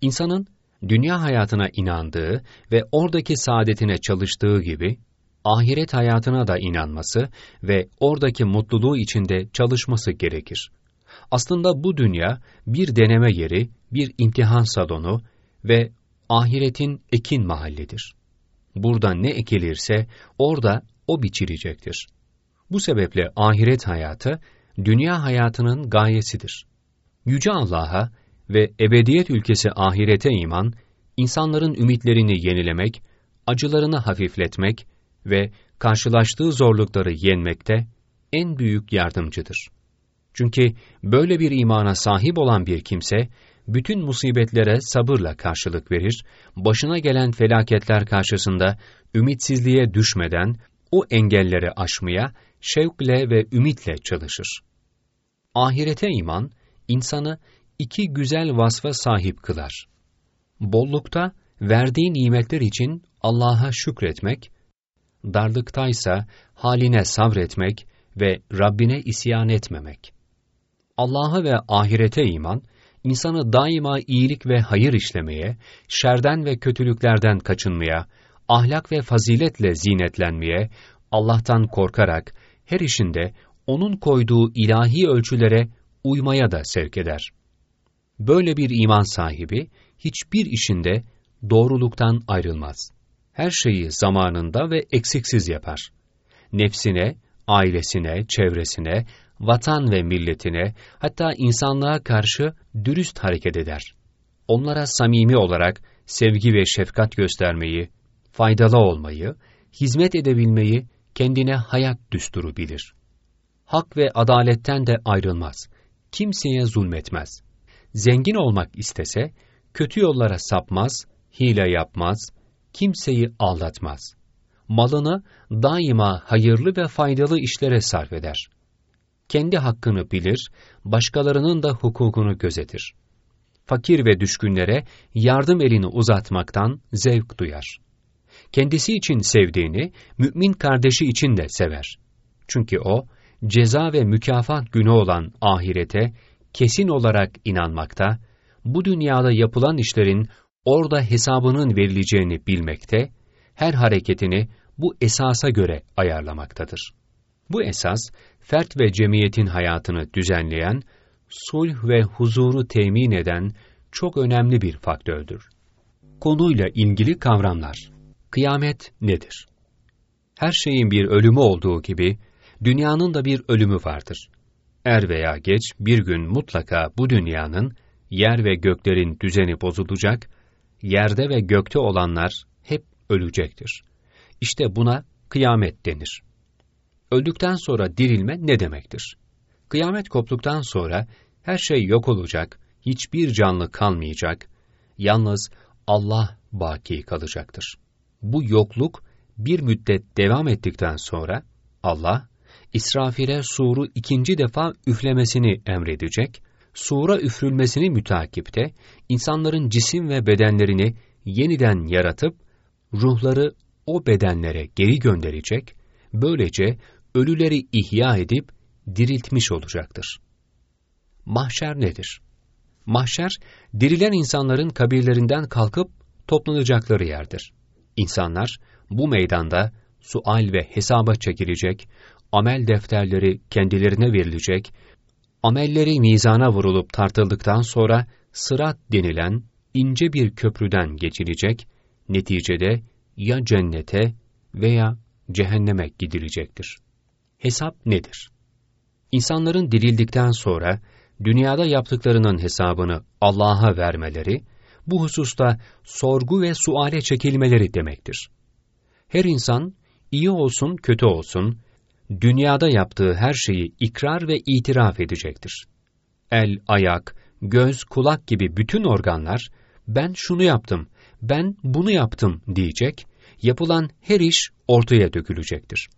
İnsanın, dünya hayatına inandığı ve oradaki saadetine çalıştığı gibi, ahiret hayatına da inanması ve oradaki mutluluğu içinde çalışması gerekir. Aslında bu dünya bir deneme yeri, bir imtihan salonu ve ahiretin ekin mahallidir. Burada ne ekilirse orada o biçilecektir. Bu sebeple ahiret hayatı, dünya hayatının gayesidir. Yüce Allah'a ve ebediyet ülkesi ahirete iman, insanların ümitlerini yenilemek, acılarını hafifletmek ve karşılaştığı zorlukları yenmekte en büyük yardımcıdır. Çünkü böyle bir imana sahip olan bir kimse, bütün musibetlere sabırla karşılık verir, başına gelen felaketler karşısında ümitsizliğe düşmeden o engelleri aşmaya şevkle ve ümitle çalışır. Ahirete iman, insanı iki güzel vasfa sahip kılar. Bollukta, verdiği nimetler için Allah'a şükretmek, darlıktaysa haline sabretmek ve Rabbine isyan etmemek. Allah'a ve ahirete iman, insanı daima iyilik ve hayır işlemeye, şerden ve kötülüklerden kaçınmaya, ahlak ve faziletle zinetlenmeye, Allah'tan korkarak her işinde onun koyduğu ilahi ölçülere uymaya da sevk eder. Böyle bir iman sahibi hiçbir işinde doğruluktan ayrılmaz. Her şeyi zamanında ve eksiksiz yapar. Nefsine, ailesine, çevresine, vatan ve milletine, hatta insanlığa karşı dürüst hareket eder. Onlara samimi olarak sevgi ve şefkat göstermeyi, faydalı olmayı, hizmet edebilmeyi kendine hayat düsturu bilir. Hak ve adaletten de ayrılmaz. Kimseye zulmetmez. Zengin olmak istese, kötü yollara sapmaz, hile yapmaz, kimseyi aldatmaz. Malını daima hayırlı ve faydalı işlere sarf eder. Kendi hakkını bilir, başkalarının da hukukunu gözetir. Fakir ve düşkünlere yardım elini uzatmaktan zevk duyar. Kendisi için sevdiğini, mümin kardeşi için de sever. Çünkü o, ceza ve mükafat günü olan ahirete kesin olarak inanmakta, bu dünyada yapılan işlerin orada hesabının verileceğini bilmekte, her hareketini bu esasa göre ayarlamaktadır. Bu esas, fert ve cemiyetin hayatını düzenleyen, sulh ve huzuru temin eden çok önemli bir faktördür. Konuyla ilgili kavramlar Kıyamet nedir? Her şeyin bir ölümü olduğu gibi, dünyanın da bir ölümü vardır. Er veya geç bir gün mutlaka bu dünyanın, yer ve göklerin düzeni bozulacak, yerde ve gökte olanlar hep ölecektir. İşte buna kıyamet denir. Öldükten sonra dirilme ne demektir? Kıyamet koptuktan sonra her şey yok olacak, hiçbir canlı kalmayacak, yalnız Allah baki kalacaktır. Bu yokluk bir müddet devam ettikten sonra Allah, İsrafil'e suru ikinci defa üflemesini emredecek, sura üfrülmesini mütakipte, insanların cisim ve bedenlerini yeniden yaratıp, ruhları o bedenlere geri gönderecek, böylece ölüleri ihya edip diriltmiş olacaktır. Mahşer nedir? Mahşer, dirilen insanların kabirlerinden kalkıp toplanacakları yerdir. İnsanlar bu meydanda sual ve hesaba çekilecek, amel defterleri kendilerine verilecek, amelleri mizana vurulup tartıldıktan sonra sırat denilen ince bir köprüden geçilecek, neticede ya cennete veya cehenneme gidilecektir. Hesap nedir? İnsanların dirildikten sonra dünyada yaptıklarının hesabını Allah'a vermeleri, bu hususta sorgu ve suale çekilmeleri demektir. Her insan, iyi olsun kötü olsun, dünyada yaptığı her şeyi ikrar ve itiraf edecektir. El, ayak, göz, kulak gibi bütün organlar, ben şunu yaptım, ben bunu yaptım diyecek, yapılan her iş ortaya dökülecektir.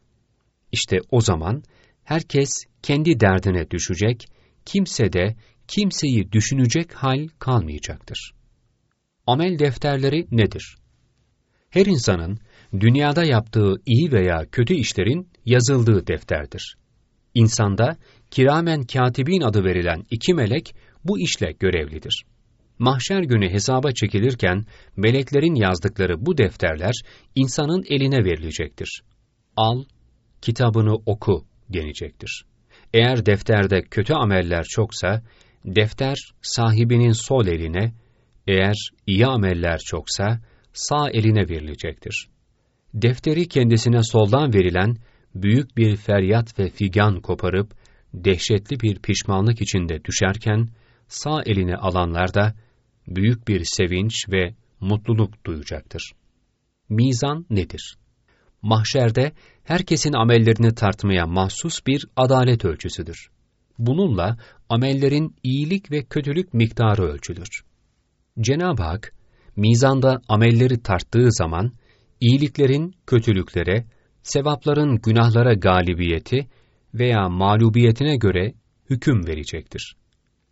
İşte o zaman herkes kendi derdine düşecek, kimse de kimseyi düşünecek hal kalmayacaktır. Amel defterleri nedir? Her insanın dünyada yaptığı iyi veya kötü işlerin yazıldığı defterdir. İnsanda kiramen katibin adı verilen iki melek bu işle görevlidir. Mahşer günü hesaba çekilirken meleklerin yazdıkları bu defterler insanın eline verilecektir. Al, kitabını oku denecektir. Eğer defterde kötü ameller çoksa, defter sahibinin sol eline, eğer iyi ameller çoksa, sağ eline verilecektir. Defteri kendisine soldan verilen, büyük bir feryat ve figan koparıp, dehşetli bir pişmanlık içinde düşerken, sağ eline alanlar da, büyük bir sevinç ve mutluluk duyacaktır. Mizan nedir? Mahşerde herkesin amellerini tartmaya mahsus bir adalet ölçüsüdür. Bununla amellerin iyilik ve kötülük miktarı ölçülür. Cenab-ı Hak, mizanda amelleri tarttığı zaman, iyiliklerin kötülüklere, sevapların günahlara galibiyeti veya mağlubiyetine göre hüküm verecektir.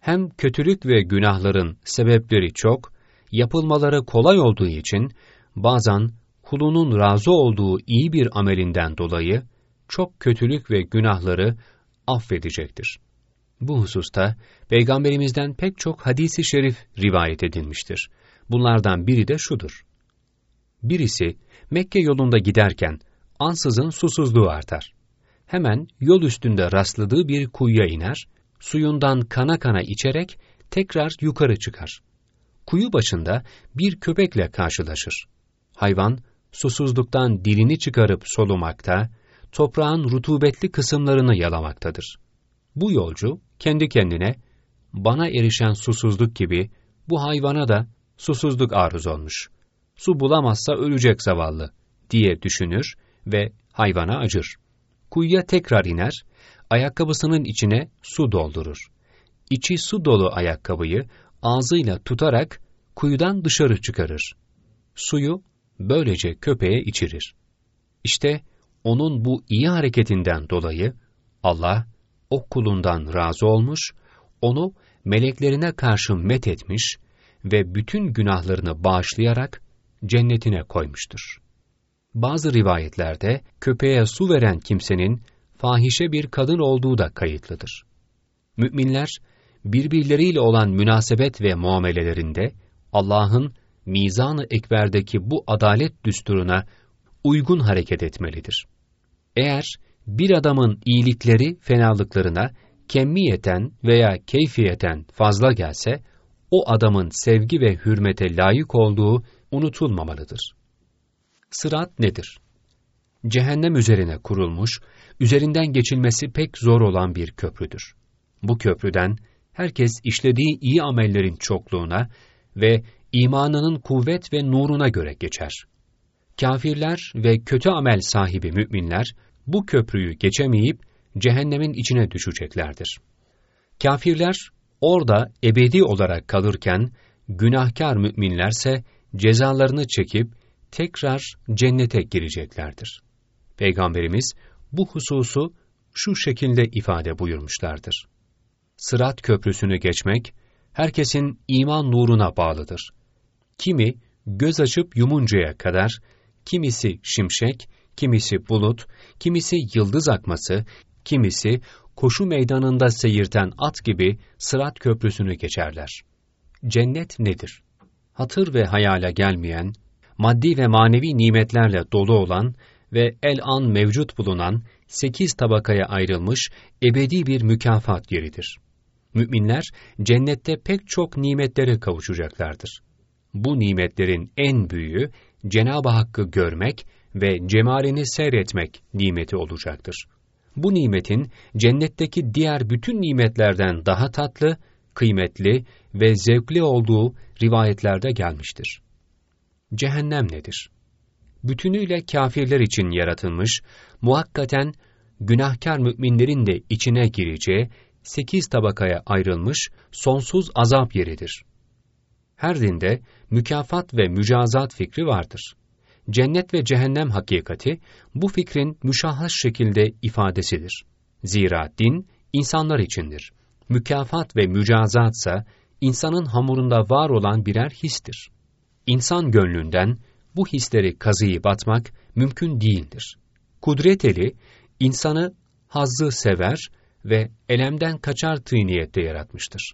Hem kötülük ve günahların sebepleri çok, yapılmaları kolay olduğu için bazen kulunun razı olduğu iyi bir amelinden dolayı çok kötülük ve günahları affedecektir. Bu hususta Peygamberimizden pek çok hadisi şerif rivayet edilmiştir. Bunlardan biri de şudur. Birisi Mekke yolunda giderken ansızın susuzluğu artar. Hemen yol üstünde rastladığı bir kuyuya iner, suyundan kana kana içerek tekrar yukarı çıkar. Kuyu başında bir köpekle karşılaşır. Hayvan susuzluktan dilini çıkarıp solumakta, toprağın rutubetli kısımlarını yalamaktadır. Bu yolcu kendi kendine, bana erişen susuzluk gibi bu hayvana da susuzluk arız olmuş. Su bulamazsa ölecek zavallı diye düşünür ve hayvana acır. Kuyuya tekrar iner, ayakkabısının içine su doldurur. İçi su dolu ayakkabıyı ağzıyla tutarak kuyudan dışarı çıkarır. Suyu böylece köpeğe içirir. İşte onun bu iyi hareketinden dolayı Allah o kulundan razı olmuş, onu meleklerine karşı met etmiş ve bütün günahlarını bağışlayarak cennetine koymuştur. Bazı rivayetlerde köpeğe su veren kimsenin fahişe bir kadın olduğu da kayıtlıdır. Müminler birbirleriyle olan münasebet ve muamelelerinde Allah'ın mizan-ı ekberdeki bu adalet düsturuna uygun hareket etmelidir. Eğer bir adamın iyilikleri fenalıklarına kemmiyeten veya keyfiyeten fazla gelse, o adamın sevgi ve hürmete layık olduğu unutulmamalıdır. Sırat nedir? Cehennem üzerine kurulmuş, üzerinden geçilmesi pek zor olan bir köprüdür. Bu köprüden herkes işlediği iyi amellerin çokluğuna ve imanının kuvvet ve nuruna göre geçer. Kafirler ve kötü amel sahibi müminler bu köprüyü geçemeyip cehennemin içine düşeceklerdir. Kafirler orada ebedi olarak kalırken günahkar müminlerse cezalarını çekip tekrar cennete gireceklerdir. Peygamberimiz bu hususu şu şekilde ifade buyurmuşlardır. Sırat köprüsünü geçmek, herkesin iman nuruna bağlıdır. Kimi göz açıp yumuncaya kadar, kimisi şimşek, kimisi bulut, kimisi yıldız akması, kimisi koşu meydanında seyirten at gibi sırat köprüsünü geçerler. Cennet nedir? Hatır ve hayale gelmeyen, maddi ve manevi nimetlerle dolu olan ve el an mevcut bulunan sekiz tabakaya ayrılmış ebedi bir mükafat yeridir. Müminler cennette pek çok nimetlere kavuşacaklardır. Bu nimetlerin en büyüğü Cenab-ı Hakk'ı görmek ve cemalini seyretmek nimeti olacaktır. Bu nimetin cennetteki diğer bütün nimetlerden daha tatlı, kıymetli ve zevkli olduğu rivayetlerde gelmiştir. Cehennem nedir? Bütünüyle kafirler için yaratılmış, muhakkaten günahkar müminlerin de içine gireceği sekiz tabakaya ayrılmış sonsuz azap yeridir. Her dinde mükafat ve mücazat fikri vardır. Cennet ve cehennem hakikati bu fikrin müşahhas şekilde ifadesidir. Zira din insanlar içindir. Mükafat ve mücazatsa insanın hamurunda var olan birer histir. İnsan gönlünden bu hisleri kazıyı batmak mümkün değildir. Kudret eli insanı hazzı sever ve elemden kaçar tıyniyette yaratmıştır.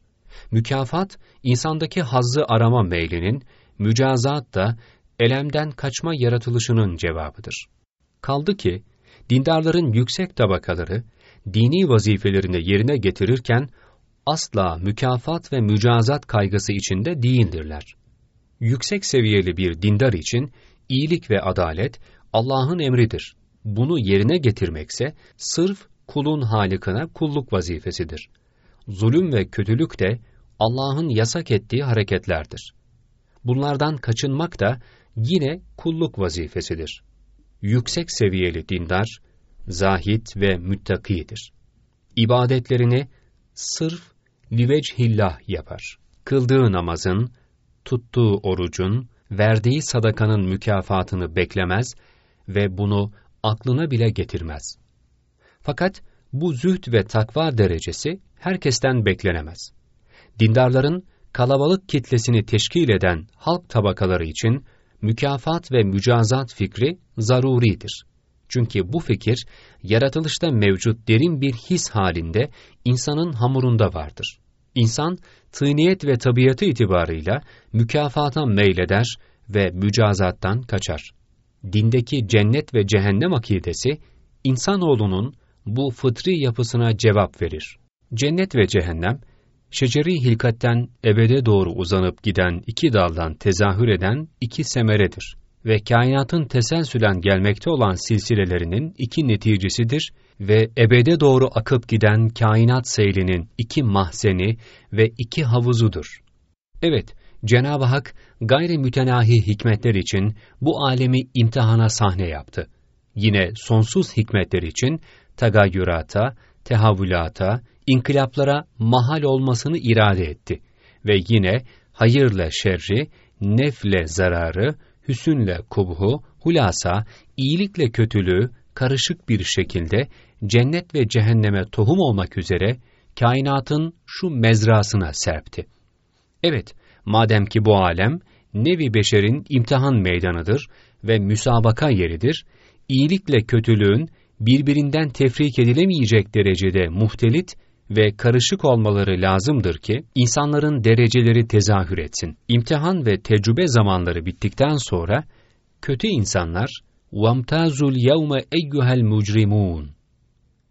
Mükafat, insandaki hazzı arama meylinin, mücazat da elemden kaçma yaratılışının cevabıdır. Kaldı ki, dindarların yüksek tabakaları, dini vazifelerini yerine getirirken, asla mükafat ve mücazat kaygısı içinde değildirler. Yüksek seviyeli bir dindar için, iyilik ve adalet, Allah'ın emridir. Bunu yerine getirmekse, sırf kulun halikına kulluk vazifesidir. Zulüm ve kötülük de, Allah'ın yasak ettiği hareketlerdir. Bunlardan kaçınmak da yine kulluk vazifesidir. Yüksek seviyeli dindar, zahit ve müttakidir. İbadetlerini sırf livechillah yapar. Kıldığı namazın, tuttuğu orucun, verdiği sadakanın mükafatını beklemez ve bunu aklına bile getirmez. Fakat bu zühd ve takva derecesi herkesten beklenemez. Dindarların kalabalık kitlesini teşkil eden halk tabakaları için mükafat ve mücazat fikri zaruridir. Çünkü bu fikir, yaratılışta mevcut derin bir his halinde insanın hamurunda vardır. İnsan, tıniyet ve tabiatı itibarıyla mükafata meyleder ve mücazattan kaçar. Dindeki cennet ve cehennem akidesi, insanoğlunun bu fıtri yapısına cevap verir. Cennet ve cehennem, şeceri hilkatten ebede doğru uzanıp giden iki daldan tezahür eden iki semeredir ve kainatın teselsülen gelmekte olan silsilelerinin iki neticesidir ve ebede doğru akıp giden kainat seylinin iki mahzeni ve iki havuzudur. Evet, Cenab-ı Hak gayri mütenahi hikmetler için bu alemi imtihana sahne yaptı. Yine sonsuz hikmetler için tagayyürata, tehavülata, inkılaplara mahal olmasını irade etti ve yine hayırla şerri, nefle zararı, hüsünle kubhu, hulasa, iyilikle kötülüğü karışık bir şekilde cennet ve cehenneme tohum olmak üzere kainatın şu mezrasına serpti. Evet, madem ki bu alem nevi beşerin imtihan meydanıdır ve müsabaka yeridir, iyilikle kötülüğün birbirinden tefrik edilemeyecek derecede muhtelit ve karışık olmaları lazımdır ki insanların dereceleri tezahür etsin. İmtihan ve tecrübe zamanları bittikten sonra kötü insanlar وَامْتَازُ الْيَوْمَ اَيُّهَا الْمُجْرِمُونَ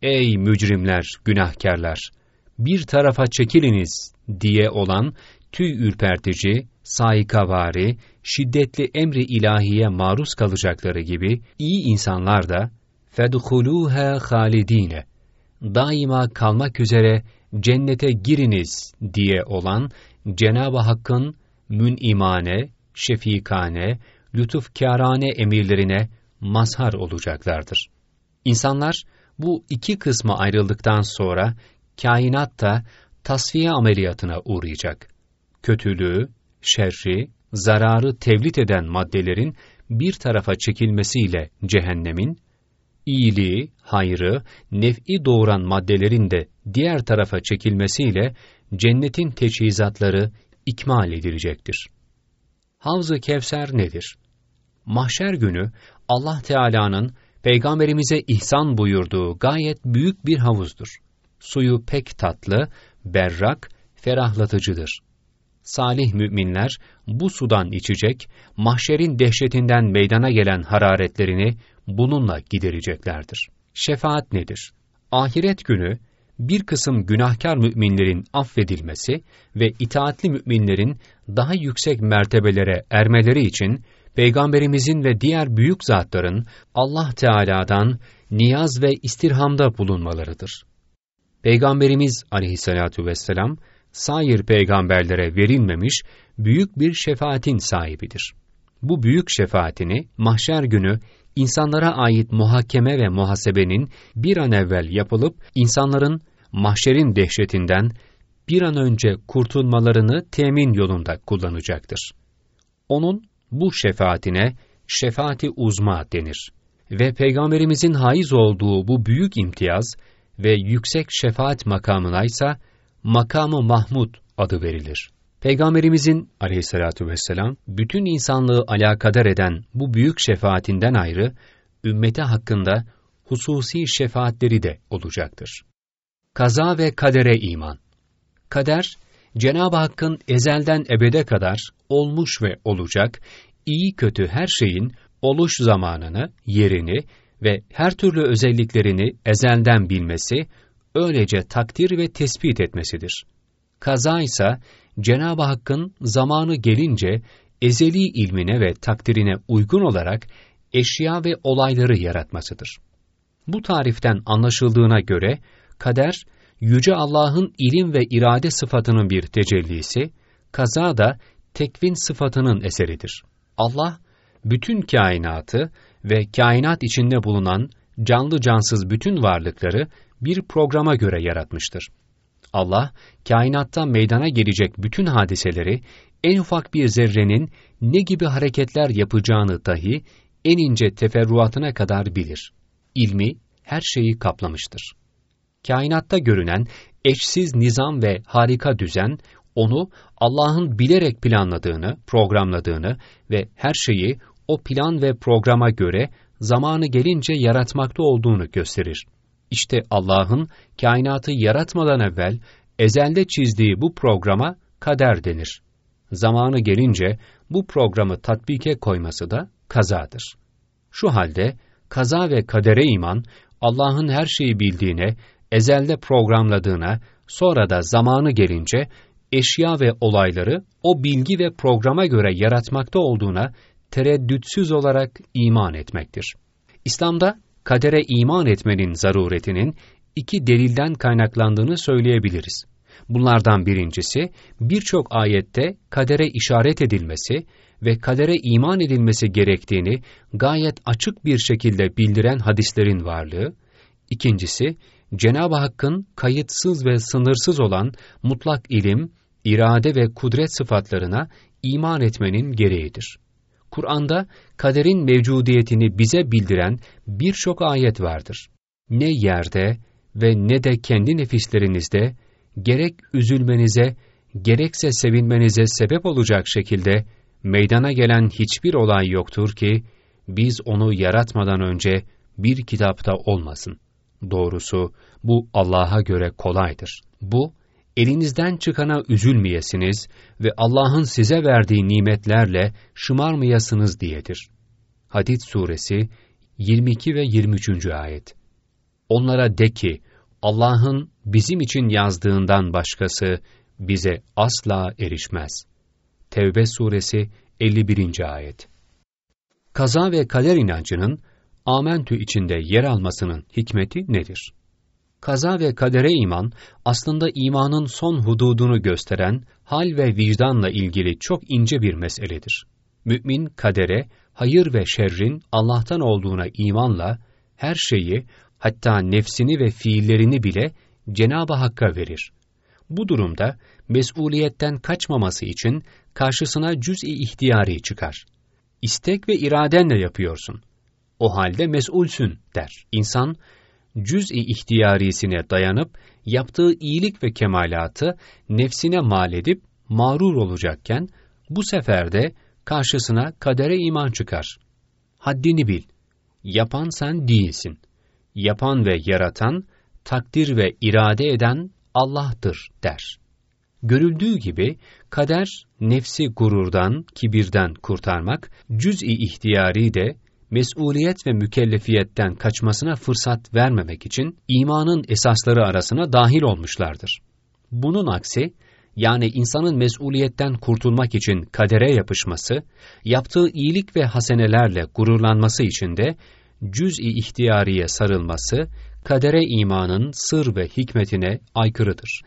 Ey mücrimler, günahkarlar! Bir tarafa çekiliniz diye olan tüy ürpertici, saikavari, şiddetli emri ilahiye maruz kalacakları gibi iyi insanlar da فَدْخُلُوهَا خَالِد۪ينَ daima kalmak üzere cennete giriniz diye olan Cenab-ı Hakk'ın münimane, şefikane, lütufkârane emirlerine mazhar olacaklardır. İnsanlar bu iki kısma ayrıldıktan sonra kainat da tasfiye ameliyatına uğrayacak. Kötülüğü, şerri, zararı tevlit eden maddelerin bir tarafa çekilmesiyle cehennemin, iyiliği, hayrı, nef'i doğuran maddelerin de diğer tarafa çekilmesiyle cennetin teçhizatları ikmal edilecektir. Havz-ı Kevser nedir? Mahşer günü Allah Teala'nın peygamberimize ihsan buyurduğu gayet büyük bir havuzdur. Suyu pek tatlı, berrak, ferahlatıcıdır. Salih müminler bu sudan içecek, mahşerin dehşetinden meydana gelen hararetlerini bununla gidereceklerdir. Şefaat nedir? Ahiret günü bir kısım günahkar müminlerin affedilmesi ve itaatli müminlerin daha yüksek mertebelere ermeleri için Peygamberimizin ve diğer büyük zatların Allah Teala'dan niyaz ve istirhamda bulunmalarıdır. Peygamberimiz aleyhissalatu vesselam, sair peygamberlere verilmemiş büyük bir şefaatin sahibidir. Bu büyük şefaatini mahşer günü insanlara ait muhakeme ve muhasebenin bir an evvel yapılıp insanların mahşerin dehşetinden bir an önce kurtulmalarını temin yolunda kullanacaktır. Onun bu şefaatine şefaati uzma denir ve Peygamberimizin haiz olduğu bu büyük imtiyaz ve yüksek şefaat makamına ise makamı Mahmud adı verilir. Peygamberimizin aleyhissalatu vesselam bütün insanlığı alakadar eden bu büyük şefaatinden ayrı ümmeti hakkında hususi şefaatleri de olacaktır. Kaza ve kadere iman. Kader, Cenab-ı Hakk'ın ezelden ebede kadar olmuş ve olacak, iyi kötü her şeyin oluş zamanını, yerini ve her türlü özelliklerini ezelden bilmesi, öylece takdir ve tespit etmesidir. Kaza ise Cenab-ı Hakk'ın zamanı gelince ezeli ilmine ve takdirine uygun olarak eşya ve olayları yaratmasıdır. Bu tariften anlaşıldığına göre kader, Yüce Allah'ın ilim ve irade sıfatının bir tecellisi, kaza da tekvin sıfatının eseridir. Allah, bütün kainatı ve kainat içinde bulunan canlı cansız bütün varlıkları bir programa göre yaratmıştır. Allah, kainatta meydana gelecek bütün hadiseleri, en ufak bir zerrenin ne gibi hareketler yapacağını dahi en ince teferruatına kadar bilir. İlmi her şeyi kaplamıştır. Kainatta görünen eşsiz nizam ve harika düzen, onu Allah'ın bilerek planladığını, programladığını ve her şeyi o plan ve programa göre zamanı gelince yaratmakta olduğunu gösterir. İşte Allah'ın kainatı yaratmadan evvel ezelde çizdiği bu programa kader denir. Zamanı gelince bu programı tatbike koyması da kazadır. Şu halde kaza ve kadere iman, Allah'ın her şeyi bildiğine, ezelde programladığına, sonra da zamanı gelince eşya ve olayları o bilgi ve programa göre yaratmakta olduğuna tereddütsüz olarak iman etmektir. İslam'da kadere iman etmenin zaruretinin iki delilden kaynaklandığını söyleyebiliriz. Bunlardan birincisi, birçok ayette kadere işaret edilmesi ve kadere iman edilmesi gerektiğini gayet açık bir şekilde bildiren hadislerin varlığı, İkincisi, Cenab-ı Hakk'ın kayıtsız ve sınırsız olan mutlak ilim, irade ve kudret sıfatlarına iman etmenin gereğidir. Kur'an'da kaderin mevcudiyetini bize bildiren birçok ayet vardır. Ne yerde ve ne de kendi nefislerinizde gerek üzülmenize, gerekse sevinmenize sebep olacak şekilde meydana gelen hiçbir olay yoktur ki, biz onu yaratmadan önce bir kitapta olmasın. Doğrusu bu Allah'a göre kolaydır. Bu, elinizden çıkana üzülmeyesiniz ve Allah'ın size verdiği nimetlerle şımarmayasınız diyedir. Hadid suresi 22 ve 23. ayet. Onlara de ki, Allah'ın bizim için yazdığından başkası bize asla erişmez. Tevbe suresi 51. ayet. Kaza ve kader inancının amentü içinde yer almasının hikmeti nedir? Kaza ve kadere iman, aslında imanın son hududunu gösteren hal ve vicdanla ilgili çok ince bir meseledir. Mümin kadere, hayır ve şerrin Allah'tan olduğuna imanla, her şeyi, hatta nefsini ve fiillerini bile Cenab-ı Hakk'a verir. Bu durumda, mesuliyetten kaçmaması için karşısına cüz-i ihtiyari çıkar. İstek ve iradenle yapıyorsun. O halde mesulsün der. İnsan, cüz-i ihtiyarisine dayanıp, yaptığı iyilik ve kemalatı nefsine mal edip mağrur olacakken, bu sefer de karşısına kadere iman çıkar. Haddini bil. Yapan sen değilsin. Yapan ve yaratan, takdir ve irade eden Allah'tır der. Görüldüğü gibi kader nefsi gururdan, kibirden kurtarmak, cüz-i ihtiyari de mesuliyet ve mükellefiyetten kaçmasına fırsat vermemek için imanın esasları arasına dahil olmuşlardır. Bunun aksi, yani insanın mesuliyetten kurtulmak için kadere yapışması, yaptığı iyilik ve hasenelerle gururlanması için de cüz-i ihtiyariye sarılması, kadere imanın sır ve hikmetine aykırıdır.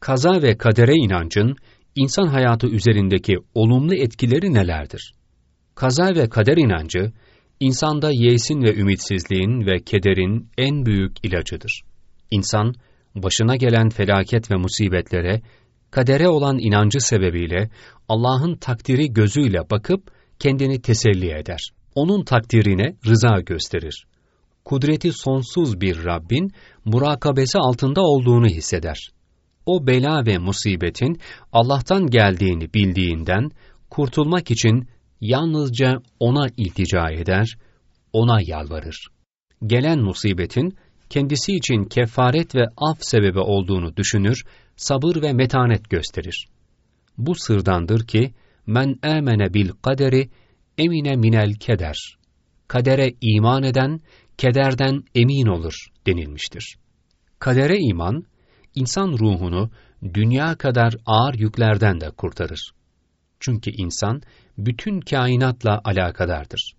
Kaza ve kadere inancın, insan hayatı üzerindeki olumlu etkileri nelerdir? Kaza ve kader inancı, insanda yesin ve ümitsizliğin ve kederin en büyük ilacıdır. İnsan, başına gelen felaket ve musibetlere, kadere olan inancı sebebiyle Allah'ın takdiri gözüyle bakıp kendini teselli eder. Onun takdirine rıza gösterir. Kudreti sonsuz bir Rabbin murakabesi altında olduğunu hisseder. O bela ve musibetin Allah'tan geldiğini bildiğinden kurtulmak için yalnızca ona iltica eder, ona yalvarır. Gelen musibetin kendisi için kefaret ve af sebebi olduğunu düşünür, sabır ve metanet gösterir. Bu sırdandır ki, men amene bil kaderi emine minel keder. Kadere iman eden, kederden emin olur denilmiştir. Kadere iman, insan ruhunu dünya kadar ağır yüklerden de kurtarır. Çünkü insan bütün kainatla alakadardır.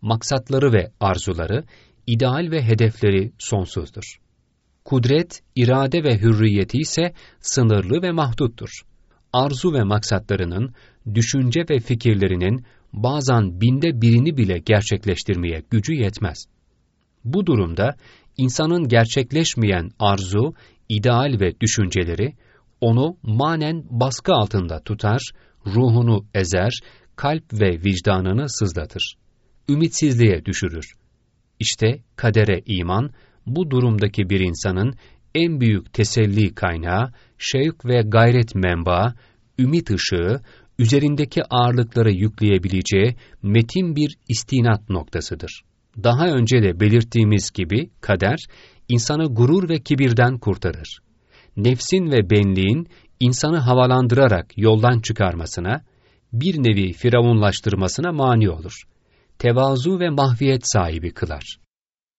Maksatları ve arzuları, ideal ve hedefleri sonsuzdur. Kudret, irade ve hürriyeti ise sınırlı ve mahduttur. Arzu ve maksatlarının, düşünce ve fikirlerinin bazen binde birini bile gerçekleştirmeye gücü yetmez. Bu durumda insanın gerçekleşmeyen arzu, ideal ve düşünceleri onu manen baskı altında tutar, ruhunu ezer, kalp ve vicdanını sızlatır. Ümitsizliğe düşürür. İşte kadere iman, bu durumdaki bir insanın en büyük teselli kaynağı, şevk ve gayret menbaı, ümit ışığı, üzerindeki ağırlıkları yükleyebileceği metin bir istinat noktasıdır. Daha önce de belirttiğimiz gibi kader, insanı gurur ve kibirden kurtarır. Nefsin ve benliğin insanı havalandırarak yoldan çıkarmasına, bir nevi firavunlaştırmasına mani olur. Tevazu ve mahviyet sahibi kılar.